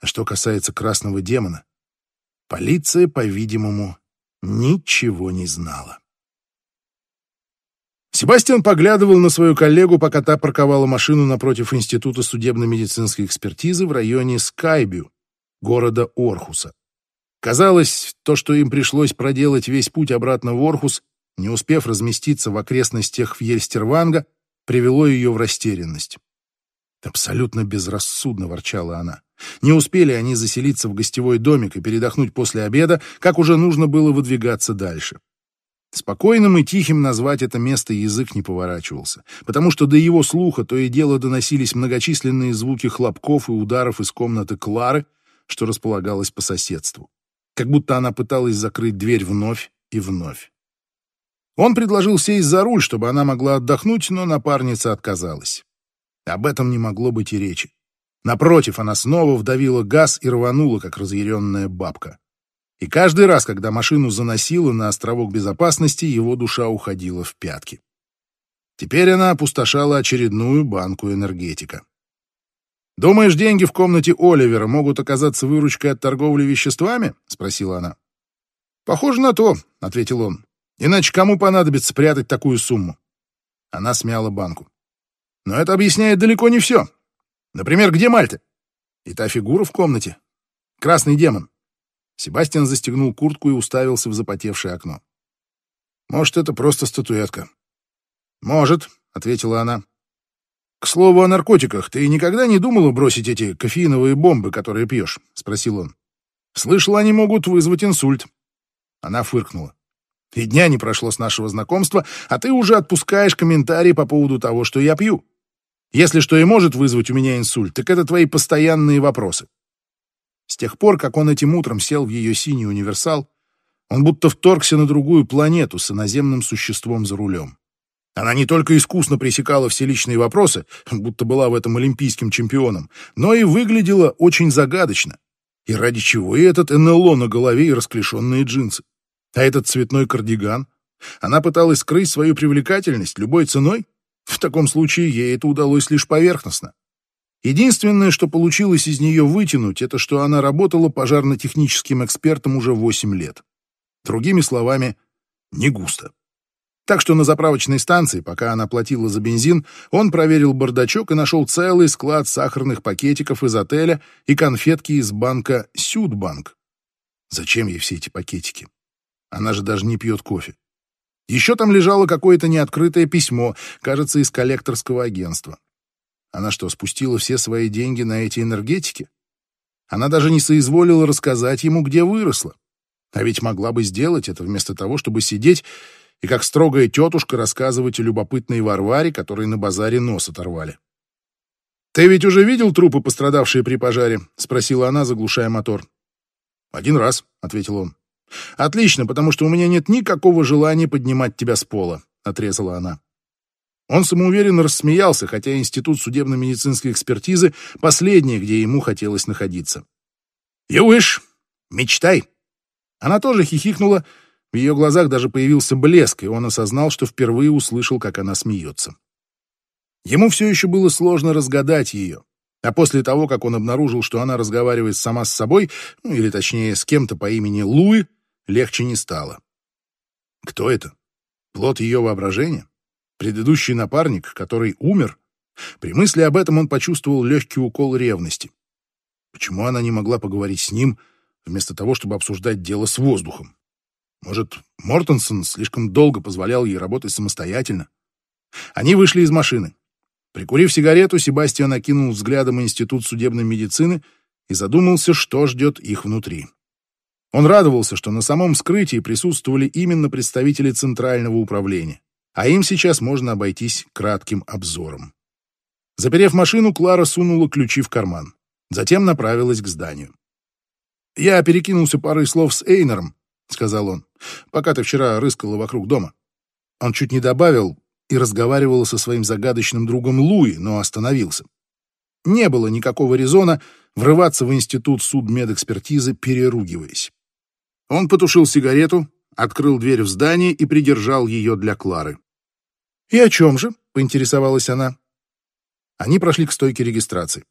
А что касается красного демона, полиция, по-видимому, ничего не знала. Себастьян поглядывал на свою коллегу, пока та парковала машину напротив Института судебно-медицинской экспертизы в районе Скайбю, города Орхуса. Казалось, то, что им пришлось проделать весь путь обратно в Орхус, не успев разместиться в окрестностях Фьельстерванга, привело ее в растерянность. Абсолютно безрассудно ворчала она. Не успели они заселиться в гостевой домик и передохнуть после обеда, как уже нужно было выдвигаться дальше. Спокойным и тихим назвать это место язык не поворачивался, потому что до его слуха то и дело доносились многочисленные звуки хлопков и ударов из комнаты Клары, что располагалась по соседству как будто она пыталась закрыть дверь вновь и вновь. Он предложил сесть за руль, чтобы она могла отдохнуть, но напарница отказалась. Об этом не могло быть и речи. Напротив, она снова вдавила газ и рванула, как разъяренная бабка. И каждый раз, когда машину заносило на островок безопасности, его душа уходила в пятки. Теперь она опустошала очередную банку энергетика. «Думаешь, деньги в комнате Оливера могут оказаться выручкой от торговли веществами?» — спросила она. «Похоже на то», — ответил он. «Иначе кому понадобится прятать такую сумму?» Она смяла банку. «Но это объясняет далеко не все. Например, где Мальта? И та фигура в комнате. Красный демон. Себастьян застегнул куртку и уставился в запотевшее окно. «Может, это просто статуэтка?» «Может», — ответила она. «К слову о наркотиках, ты никогда не думала бросить эти кофеиновые бомбы, которые пьешь?» — спросил он. «Слышал, они могут вызвать инсульт». Она фыркнула. «И дня не прошло с нашего знакомства, а ты уже отпускаешь комментарии по поводу того, что я пью. Если что и может вызвать у меня инсульт, так это твои постоянные вопросы». С тех пор, как он этим утром сел в ее синий универсал, он будто вторгся на другую планету с иноземным существом за рулем. Она не только искусно пресекала все личные вопросы, будто была в этом олимпийским чемпионом, но и выглядела очень загадочно. И ради чего и этот НЛО на голове и расклешенные джинсы? А этот цветной кардиган? Она пыталась скрыть свою привлекательность любой ценой? В таком случае ей это удалось лишь поверхностно. Единственное, что получилось из нее вытянуть, это что она работала пожарно-техническим экспертом уже 8 лет. Другими словами, не густо. Так что на заправочной станции, пока она платила за бензин, он проверил бардачок и нашел целый склад сахарных пакетиков из отеля и конфетки из банка «Сюдбанк». Зачем ей все эти пакетики? Она же даже не пьет кофе. Еще там лежало какое-то неоткрытое письмо, кажется, из коллекторского агентства. Она что, спустила все свои деньги на эти энергетики? Она даже не соизволила рассказать ему, где выросла. А ведь могла бы сделать это вместо того, чтобы сидеть и как строгая тетушка рассказывать о любопытной Варваре, которой на базаре нос оторвали. «Ты ведь уже видел трупы, пострадавшие при пожаре?» — спросила она, заглушая мотор. «Один раз», — ответил он. «Отлично, потому что у меня нет никакого желания поднимать тебя с пола», — отрезала она. Он самоуверенно рассмеялся, хотя Институт судебно-медицинской экспертизы — последнее, где ему хотелось находиться. «You wish! Мечтай!» Она тоже хихикнула, в ее глазах даже появился блеск, и он осознал, что впервые услышал, как она смеется. Ему все еще было сложно разгадать ее, а после того, как он обнаружил, что она разговаривает сама с собой, ну, или точнее с кем-то по имени Луи, легче не стало. Кто это? Плод ее воображения? Предыдущий напарник, который умер? При мысли об этом он почувствовал легкий укол ревности. Почему она не могла поговорить с ним, вместо того, чтобы обсуждать дело с воздухом? Может, Мортенсон слишком долго позволял ей работать самостоятельно? Они вышли из машины. Прикурив сигарету, Себастьян окинул взглядом Институт судебной медицины и задумался, что ждет их внутри. Он радовался, что на самом скрытии присутствовали именно представители Центрального управления, а им сейчас можно обойтись кратким обзором. Заперев машину, Клара сунула ключи в карман. Затем направилась к зданию. Я перекинулся парой слов с Эйнером, — сказал он, — пока ты вчера рыскала вокруг дома. Он чуть не добавил и разговаривал со своим загадочным другом Луи, но остановился. Не было никакого резона врываться в институт судмедэкспертизы, переругиваясь. Он потушил сигарету, открыл дверь в здание и придержал ее для Клары. «И о чем же?» — поинтересовалась она. Они прошли к стойке регистрации.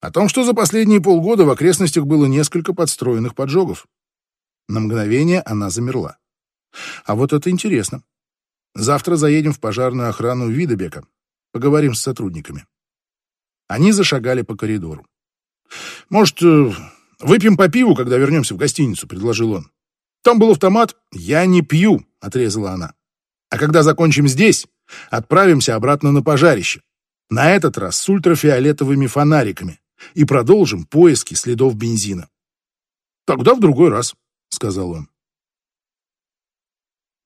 О том, что за последние полгода в окрестностях было несколько подстроенных поджогов. На мгновение она замерла. А вот это интересно. Завтра заедем в пожарную охрану Видобека. Поговорим с сотрудниками. Они зашагали по коридору. «Может, э, выпьем по пиву, когда вернемся в гостиницу?» — предложил он. «Там был автомат. Я не пью», — отрезала она. «А когда закончим здесь, отправимся обратно на пожарище. На этот раз с ультрафиолетовыми фонариками. И продолжим поиски следов бензина». «Тогда в другой раз», — сказал он.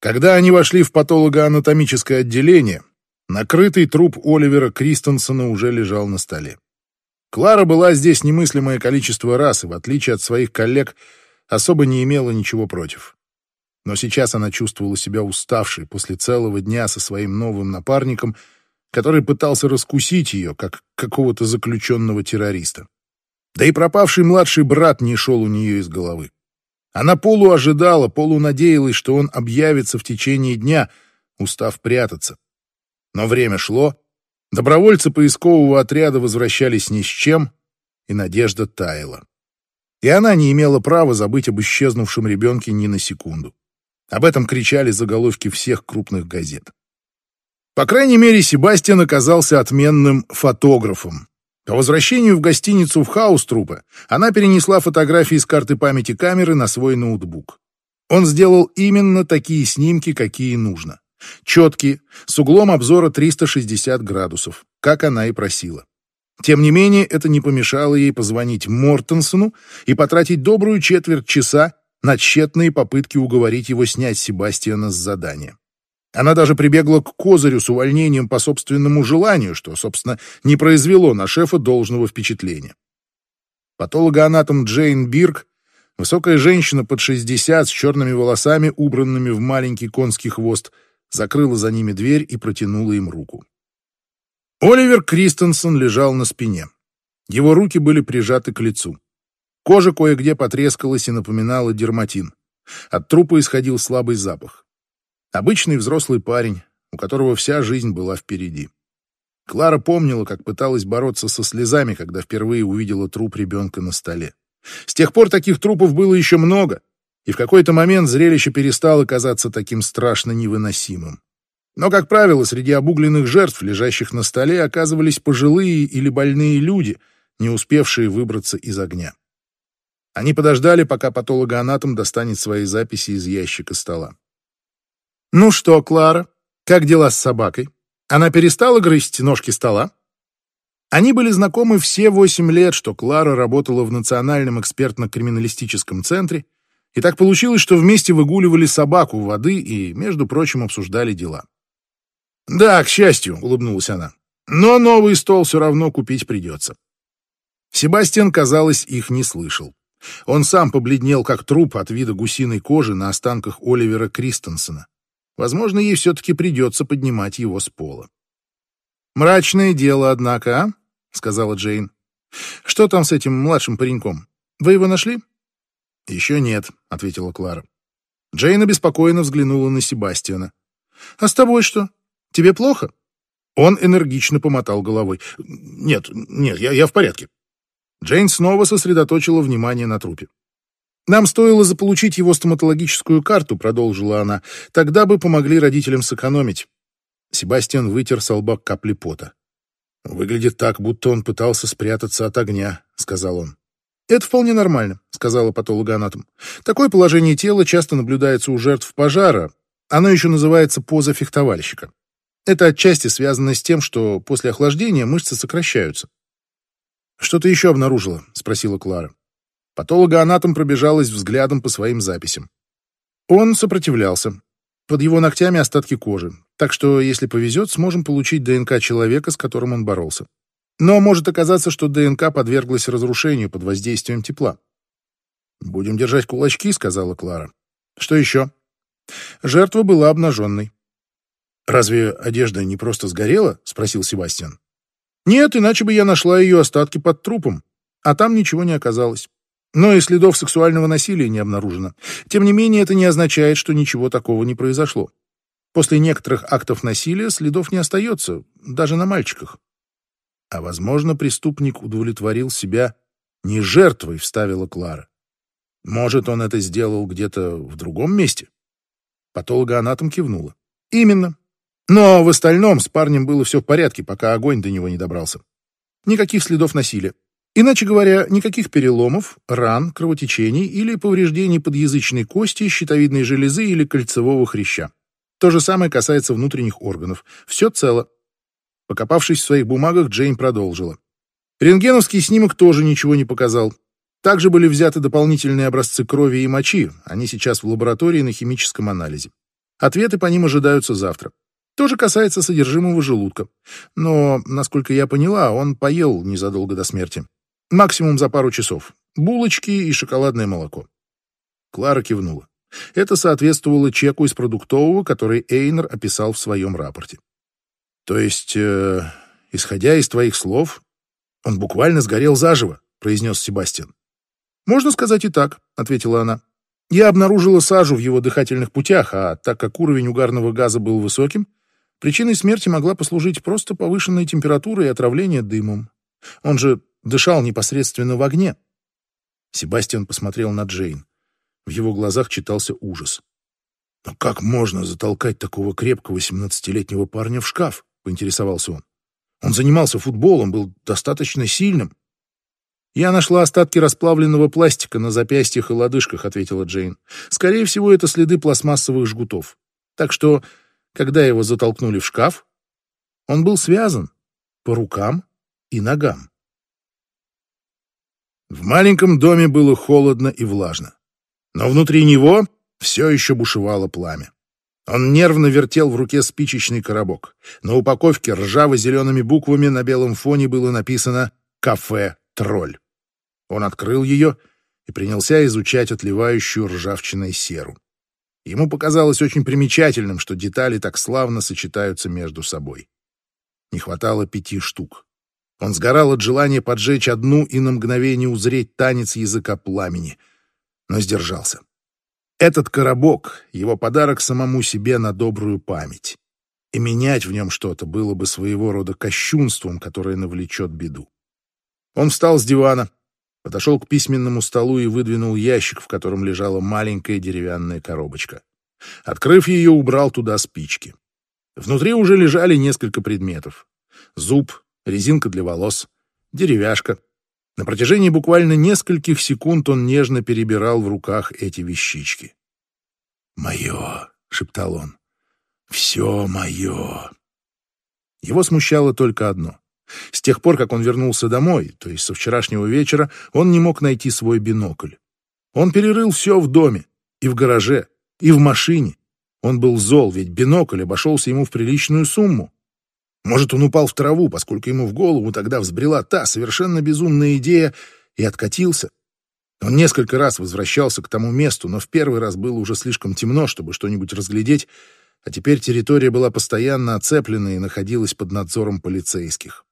Когда они вошли в патологоанатомическое отделение, накрытый труп Оливера Кристенсена уже лежал на столе. Клара была здесь немыслимое количество раз и, в отличие от своих коллег, особо не имела ничего против. Но сейчас она чувствовала себя уставшей после целого дня со своим новым напарником, который пытался раскусить ее, как какого-то заключенного террориста. Да и пропавший младший брат не шел у нее из головы. Она полуожидала, полунадеялась, что он объявится в течение дня, устав прятаться. Но время шло, добровольцы поискового отряда возвращались ни с чем, и надежда таяла. И она не имела права забыть об исчезнувшем ребенке ни на секунду. Об этом кричали заголовки всех крупных газет. По крайней мере, Себастьян оказался отменным фотографом. По возвращению в гостиницу в Хауструпе она перенесла фотографии с карты памяти камеры на свой ноутбук. Он сделал именно такие снимки, какие нужно. Четкие, с углом обзора 360 градусов, как она и просила. Тем не менее, это не помешало ей позвонить Мортенсону и потратить добрую четверть часа на тщетные попытки уговорить его снять Себастьяна с задания. Она даже прибегла к козырю с увольнением по собственному желанию, что, собственно, не произвело на шефа должного впечатления. Патологоанатом Джейн Бирк, высокая женщина под 60 с черными волосами, убранными в маленький конский хвост, закрыла за ними дверь и протянула им руку. Оливер Кристенсен лежал на спине. Его руки были прижаты к лицу. Кожа кое-где потрескалась и напоминала дерматин. От трупа исходил слабый запах. Обычный взрослый парень, у которого вся жизнь была впереди. Клара помнила, как пыталась бороться со слезами, когда впервые увидела труп ребенка на столе. С тех пор таких трупов было еще много, и в какой-то момент зрелище перестало казаться таким страшно невыносимым. Но, как правило, среди обугленных жертв, лежащих на столе, оказывались пожилые или больные люди, не успевшие выбраться из огня. Они подождали, пока патологоанатом достанет свои записи из ящика стола. «Ну что, Клара, как дела с собакой? Она перестала грызть ножки стола?» Они были знакомы все восемь лет, что Клара работала в Национальном экспертно-криминалистическом центре, и так получилось, что вместе выгуливали собаку воды и, между прочим, обсуждали дела. «Да, к счастью», — улыбнулась она. «Но новый стол все равно купить придется». Себастьян, казалось, их не слышал. Он сам побледнел, как труп от вида гусиной кожи на останках Оливера Кристенсена. Возможно, ей все-таки придется поднимать его с пола. «Мрачное дело, однако, а?» — сказала Джейн. «Что там с этим младшим пареньком? Вы его нашли?» «Еще нет», — ответила Клара. Джейн обеспокоенно взглянула на Себастьяна. «А с тобой что? Тебе плохо?» Он энергично помотал головой. «Нет, нет, я, я в порядке». Джейн снова сосредоточила внимание на трупе. «Нам стоило заполучить его стоматологическую карту», — продолжила она. «Тогда бы помогли родителям сэкономить». Себастьян вытер с лба капли пота. «Выглядит так, будто он пытался спрятаться от огня», — сказал он. «Это вполне нормально», — сказала патологоанатом. «Такое положение тела часто наблюдается у жертв пожара. Оно еще называется поза фехтовальщика. Это отчасти связано с тем, что после охлаждения мышцы сокращаются. «Что ты еще обнаружила?» — спросила Клара. Патологоанатом пробежалась взглядом по своим записям. Он сопротивлялся. Под его ногтями остатки кожи. Так что, если повезет, сможем получить ДНК человека, с которым он боролся. Но может оказаться, что ДНК подверглась разрушению под воздействием тепла. «Будем держать кулачки», — сказала Клара. «Что еще?» Жертва была обнаженной. «Разве одежда не просто сгорела?» — спросил Себастьян. «Нет, иначе бы я нашла ее остатки под трупом, а там ничего не оказалось. Но и следов сексуального насилия не обнаружено. Тем не менее, это не означает, что ничего такого не произошло. После некоторых актов насилия следов не остается, даже на мальчиках. А, возможно, преступник удовлетворил себя не жертвой, вставила Клара. Может, он это сделал где-то в другом месте? Патологоанатом кивнула. Именно. Но в остальном с парнем было все в порядке, пока огонь до него не добрался. Никаких следов насилия. Иначе говоря, никаких переломов, ран, кровотечений или повреждений подъязычной кости, щитовидной железы или кольцевого хряща. То же самое касается внутренних органов. Все цело. Покопавшись в своих бумагах, Джейн продолжила. Рентгеновский снимок тоже ничего не показал. Также были взяты дополнительные образцы крови и мочи. Они сейчас в лаборатории на химическом анализе. Ответы по ним ожидаются завтра. То же касается содержимого желудка. Но, насколько я поняла, он поел незадолго до смерти. Максимум за пару часов. Булочки и шоколадное молоко. Клара кивнула. Это соответствовало чеку из продуктового, который Эйнер описал в своем рапорте. То есть, э, исходя из твоих слов, он буквально сгорел заживо, произнес Себастьян. Можно сказать и так, ответила она. Я обнаружила сажу в его дыхательных путях, а так как уровень угарного газа был высоким, Причиной смерти могла послужить просто повышенная температура и отравление дымом. Он же дышал непосредственно в огне. Себастьян посмотрел на Джейн. В его глазах читался ужас. «Но как можно затолкать такого крепкого семнадцатилетнего парня в шкаф?» — поинтересовался он. Он занимался футболом, был достаточно сильным. «Я нашла остатки расплавленного пластика на запястьях и лодыжках», — ответила Джейн. «Скорее всего, это следы пластмассовых жгутов. Так что, когда его затолкнули в шкаф, он был связан по рукам и ногам». В маленьком доме было холодно и влажно. Но внутри него все еще бушевало пламя. Он нервно вертел в руке спичечный коробок. На упаковке ржаво-зелеными буквами на белом фоне было написано «Кафе Тролль». Он открыл ее и принялся изучать отливающую ржавчиной серу. Ему показалось очень примечательным, что детали так славно сочетаются между собой. Не хватало пяти штук. Он сгорал от желания поджечь одну и на мгновение узреть танец языка пламени, но сдержался. Этот коробок — его подарок самому себе на добрую память. И менять в нем что-то было бы своего рода кощунством, которое навлечет беду. Он встал с дивана, подошел к письменному столу и выдвинул ящик, в котором лежала маленькая деревянная коробочка. Открыв ее, убрал туда спички. Внутри уже лежали несколько предметов. Зуб, резинка для волос, деревяшка. На протяжении буквально нескольких секунд он нежно перебирал в руках эти вещички. «Мое», — шептал он, — «все мое». Его смущало только одно. С тех пор, как он вернулся домой, то есть со вчерашнего вечера, он не мог найти свой бинокль. Он перерыл все в доме, и в гараже, и в машине. Он был зол, ведь бинокль обошелся ему в приличную сумму. Может, он упал в траву, поскольку ему в голову тогда взбрела та совершенно безумная идея и откатился. Он несколько раз возвращался к тому месту, но в первый раз было уже слишком темно, чтобы что-нибудь разглядеть, а теперь территория была постоянно оцеплена и находилась под надзором полицейских.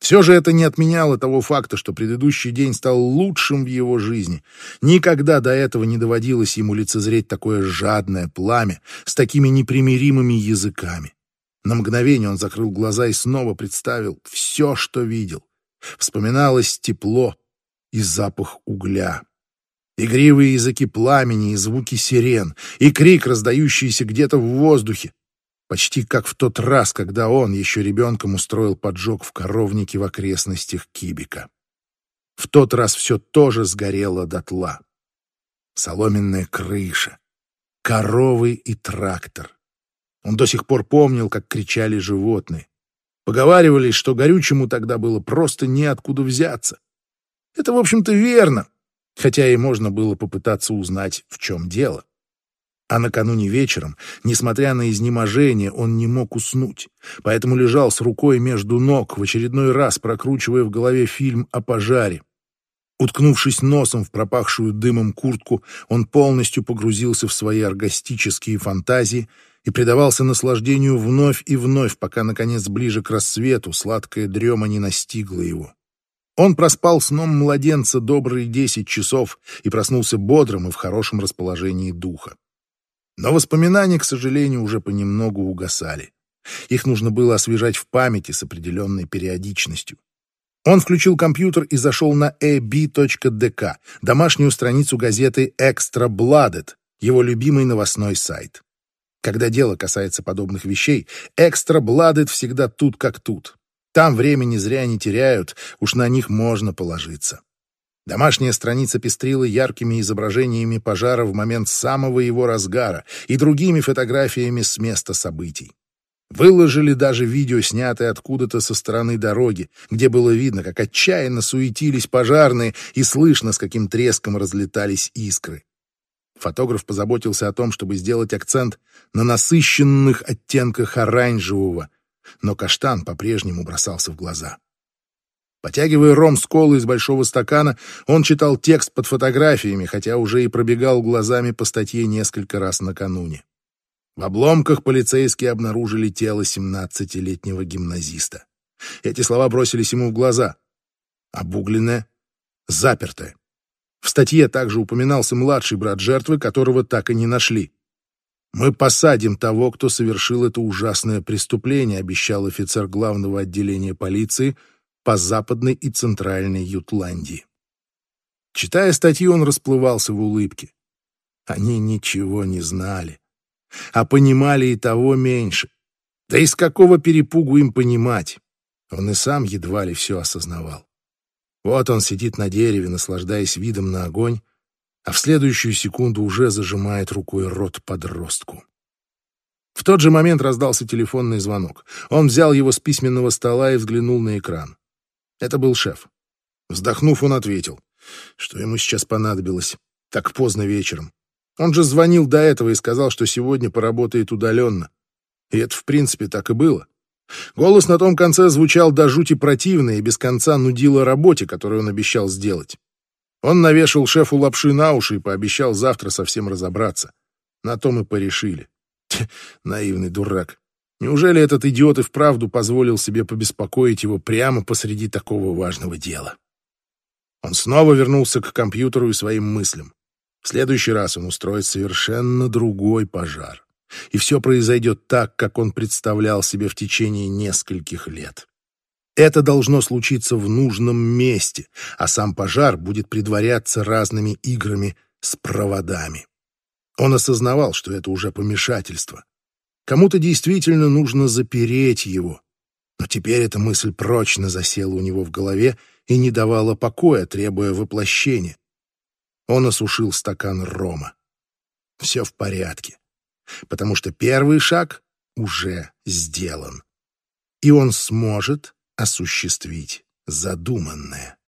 Все же это не отменяло того факта, что предыдущий день стал лучшим в его жизни. Никогда до этого не доводилось ему лицезреть такое жадное пламя с такими непримиримыми языками. На мгновение он закрыл глаза и снова представил все, что видел. Вспоминалось тепло и запах угля. Игривые языки пламени и звуки сирен, и крик, раздающийся где-то в воздухе. Почти как в тот раз, когда он еще ребенком устроил поджог в коровнике в окрестностях Кибика. В тот раз все тоже сгорело дотла. Соломенная крыша, коровы и трактор, он до сих пор помнил, как кричали животные. Поговаривали, что горючему тогда было просто неоткуда взяться. Это, в общем-то, верно, хотя и можно было попытаться узнать, в чем дело. А накануне вечером, несмотря на изнеможение, он не мог уснуть, поэтому лежал с рукой между ног, в очередной раз прокручивая в голове фильм о пожаре. Уткнувшись носом в пропахшую дымом куртку, он полностью погрузился в свои оргастические фантазии и предавался наслаждению вновь и вновь, пока, наконец, ближе к рассвету сладкая дрема не настигла его. Он проспал сном младенца добрые десять часов и проснулся бодрым и в хорошем расположении духа. Но воспоминания, к сожалению, уже понемногу угасали. Их нужно было освежать в памяти с определенной периодичностью. Он включил компьютер и зашел на ab.dk, домашнюю страницу газеты Extra Blooded, его любимый новостной сайт. Когда дело касается подобных вещей, экстра бладет всегда тут как тут. Там времени зря не теряют, уж на них можно положиться. Домашняя страница пестрила яркими изображениями пожара в момент самого его разгара и другими фотографиями с места событий. Выложили даже видео, снятое откуда-то со стороны дороги, где было видно, как отчаянно суетились пожарные и слышно, с каким треском разлетались искры. Фотограф позаботился о том, чтобы сделать акцент на насыщенных оттенках оранжевого, но каштан по-прежнему бросался в глаза. Потягивая ром с колы из большого стакана, он читал текст под фотографиями, хотя уже и пробегал глазами по статье несколько раз накануне. В обломках полицейские обнаружили тело 17-летнего гимназиста. Эти слова бросились ему в глаза. Обугленное, запертое. В статье также упоминался младший брат жертвы, которого так и не нашли. «Мы посадим того, кто совершил это ужасное преступление», обещал офицер главного отделения полиции по Западной и Центральной Ютландии. Читая статью, он расплывался в улыбке. Они ничего не знали, а понимали и того меньше. Да из какого перепугу им понимать? Он и сам едва ли все осознавал. Вот он сидит на дереве, наслаждаясь видом на огонь, а в следующую секунду уже зажимает рукой рот подростку. В тот же момент раздался телефонный звонок. Он взял его с письменного стола и взглянул на экран. Это был шеф. Вздохнув, он ответил, что ему сейчас понадобилось. Так поздно вечером. Он же звонил до этого и сказал, что сегодня поработает удаленно. И это, в принципе, так и было. Голос на том конце звучал до жути противно и без конца нудил о работе, которую он обещал сделать. Он навешал шефу лапши на уши и пообещал завтра совсем разобраться. На том и порешили. Ть, наивный дурак. Неужели этот идиот и вправду позволил себе побеспокоить его прямо посреди такого важного дела? Он снова вернулся к компьютеру и своим мыслям. В следующий раз он устроит совершенно другой пожар. И все произойдет так, как он представлял себе в течение нескольких лет. Это должно случиться в нужном месте, а сам пожар будет предваряться разными играми с проводами. Он осознавал, что это уже помешательство. Кому-то действительно нужно запереть его. Но теперь эта мысль прочно засела у него в голове и не давала покоя, требуя воплощения. Он осушил стакан рома. Все в порядке, потому что первый шаг уже сделан, и он сможет осуществить задуманное.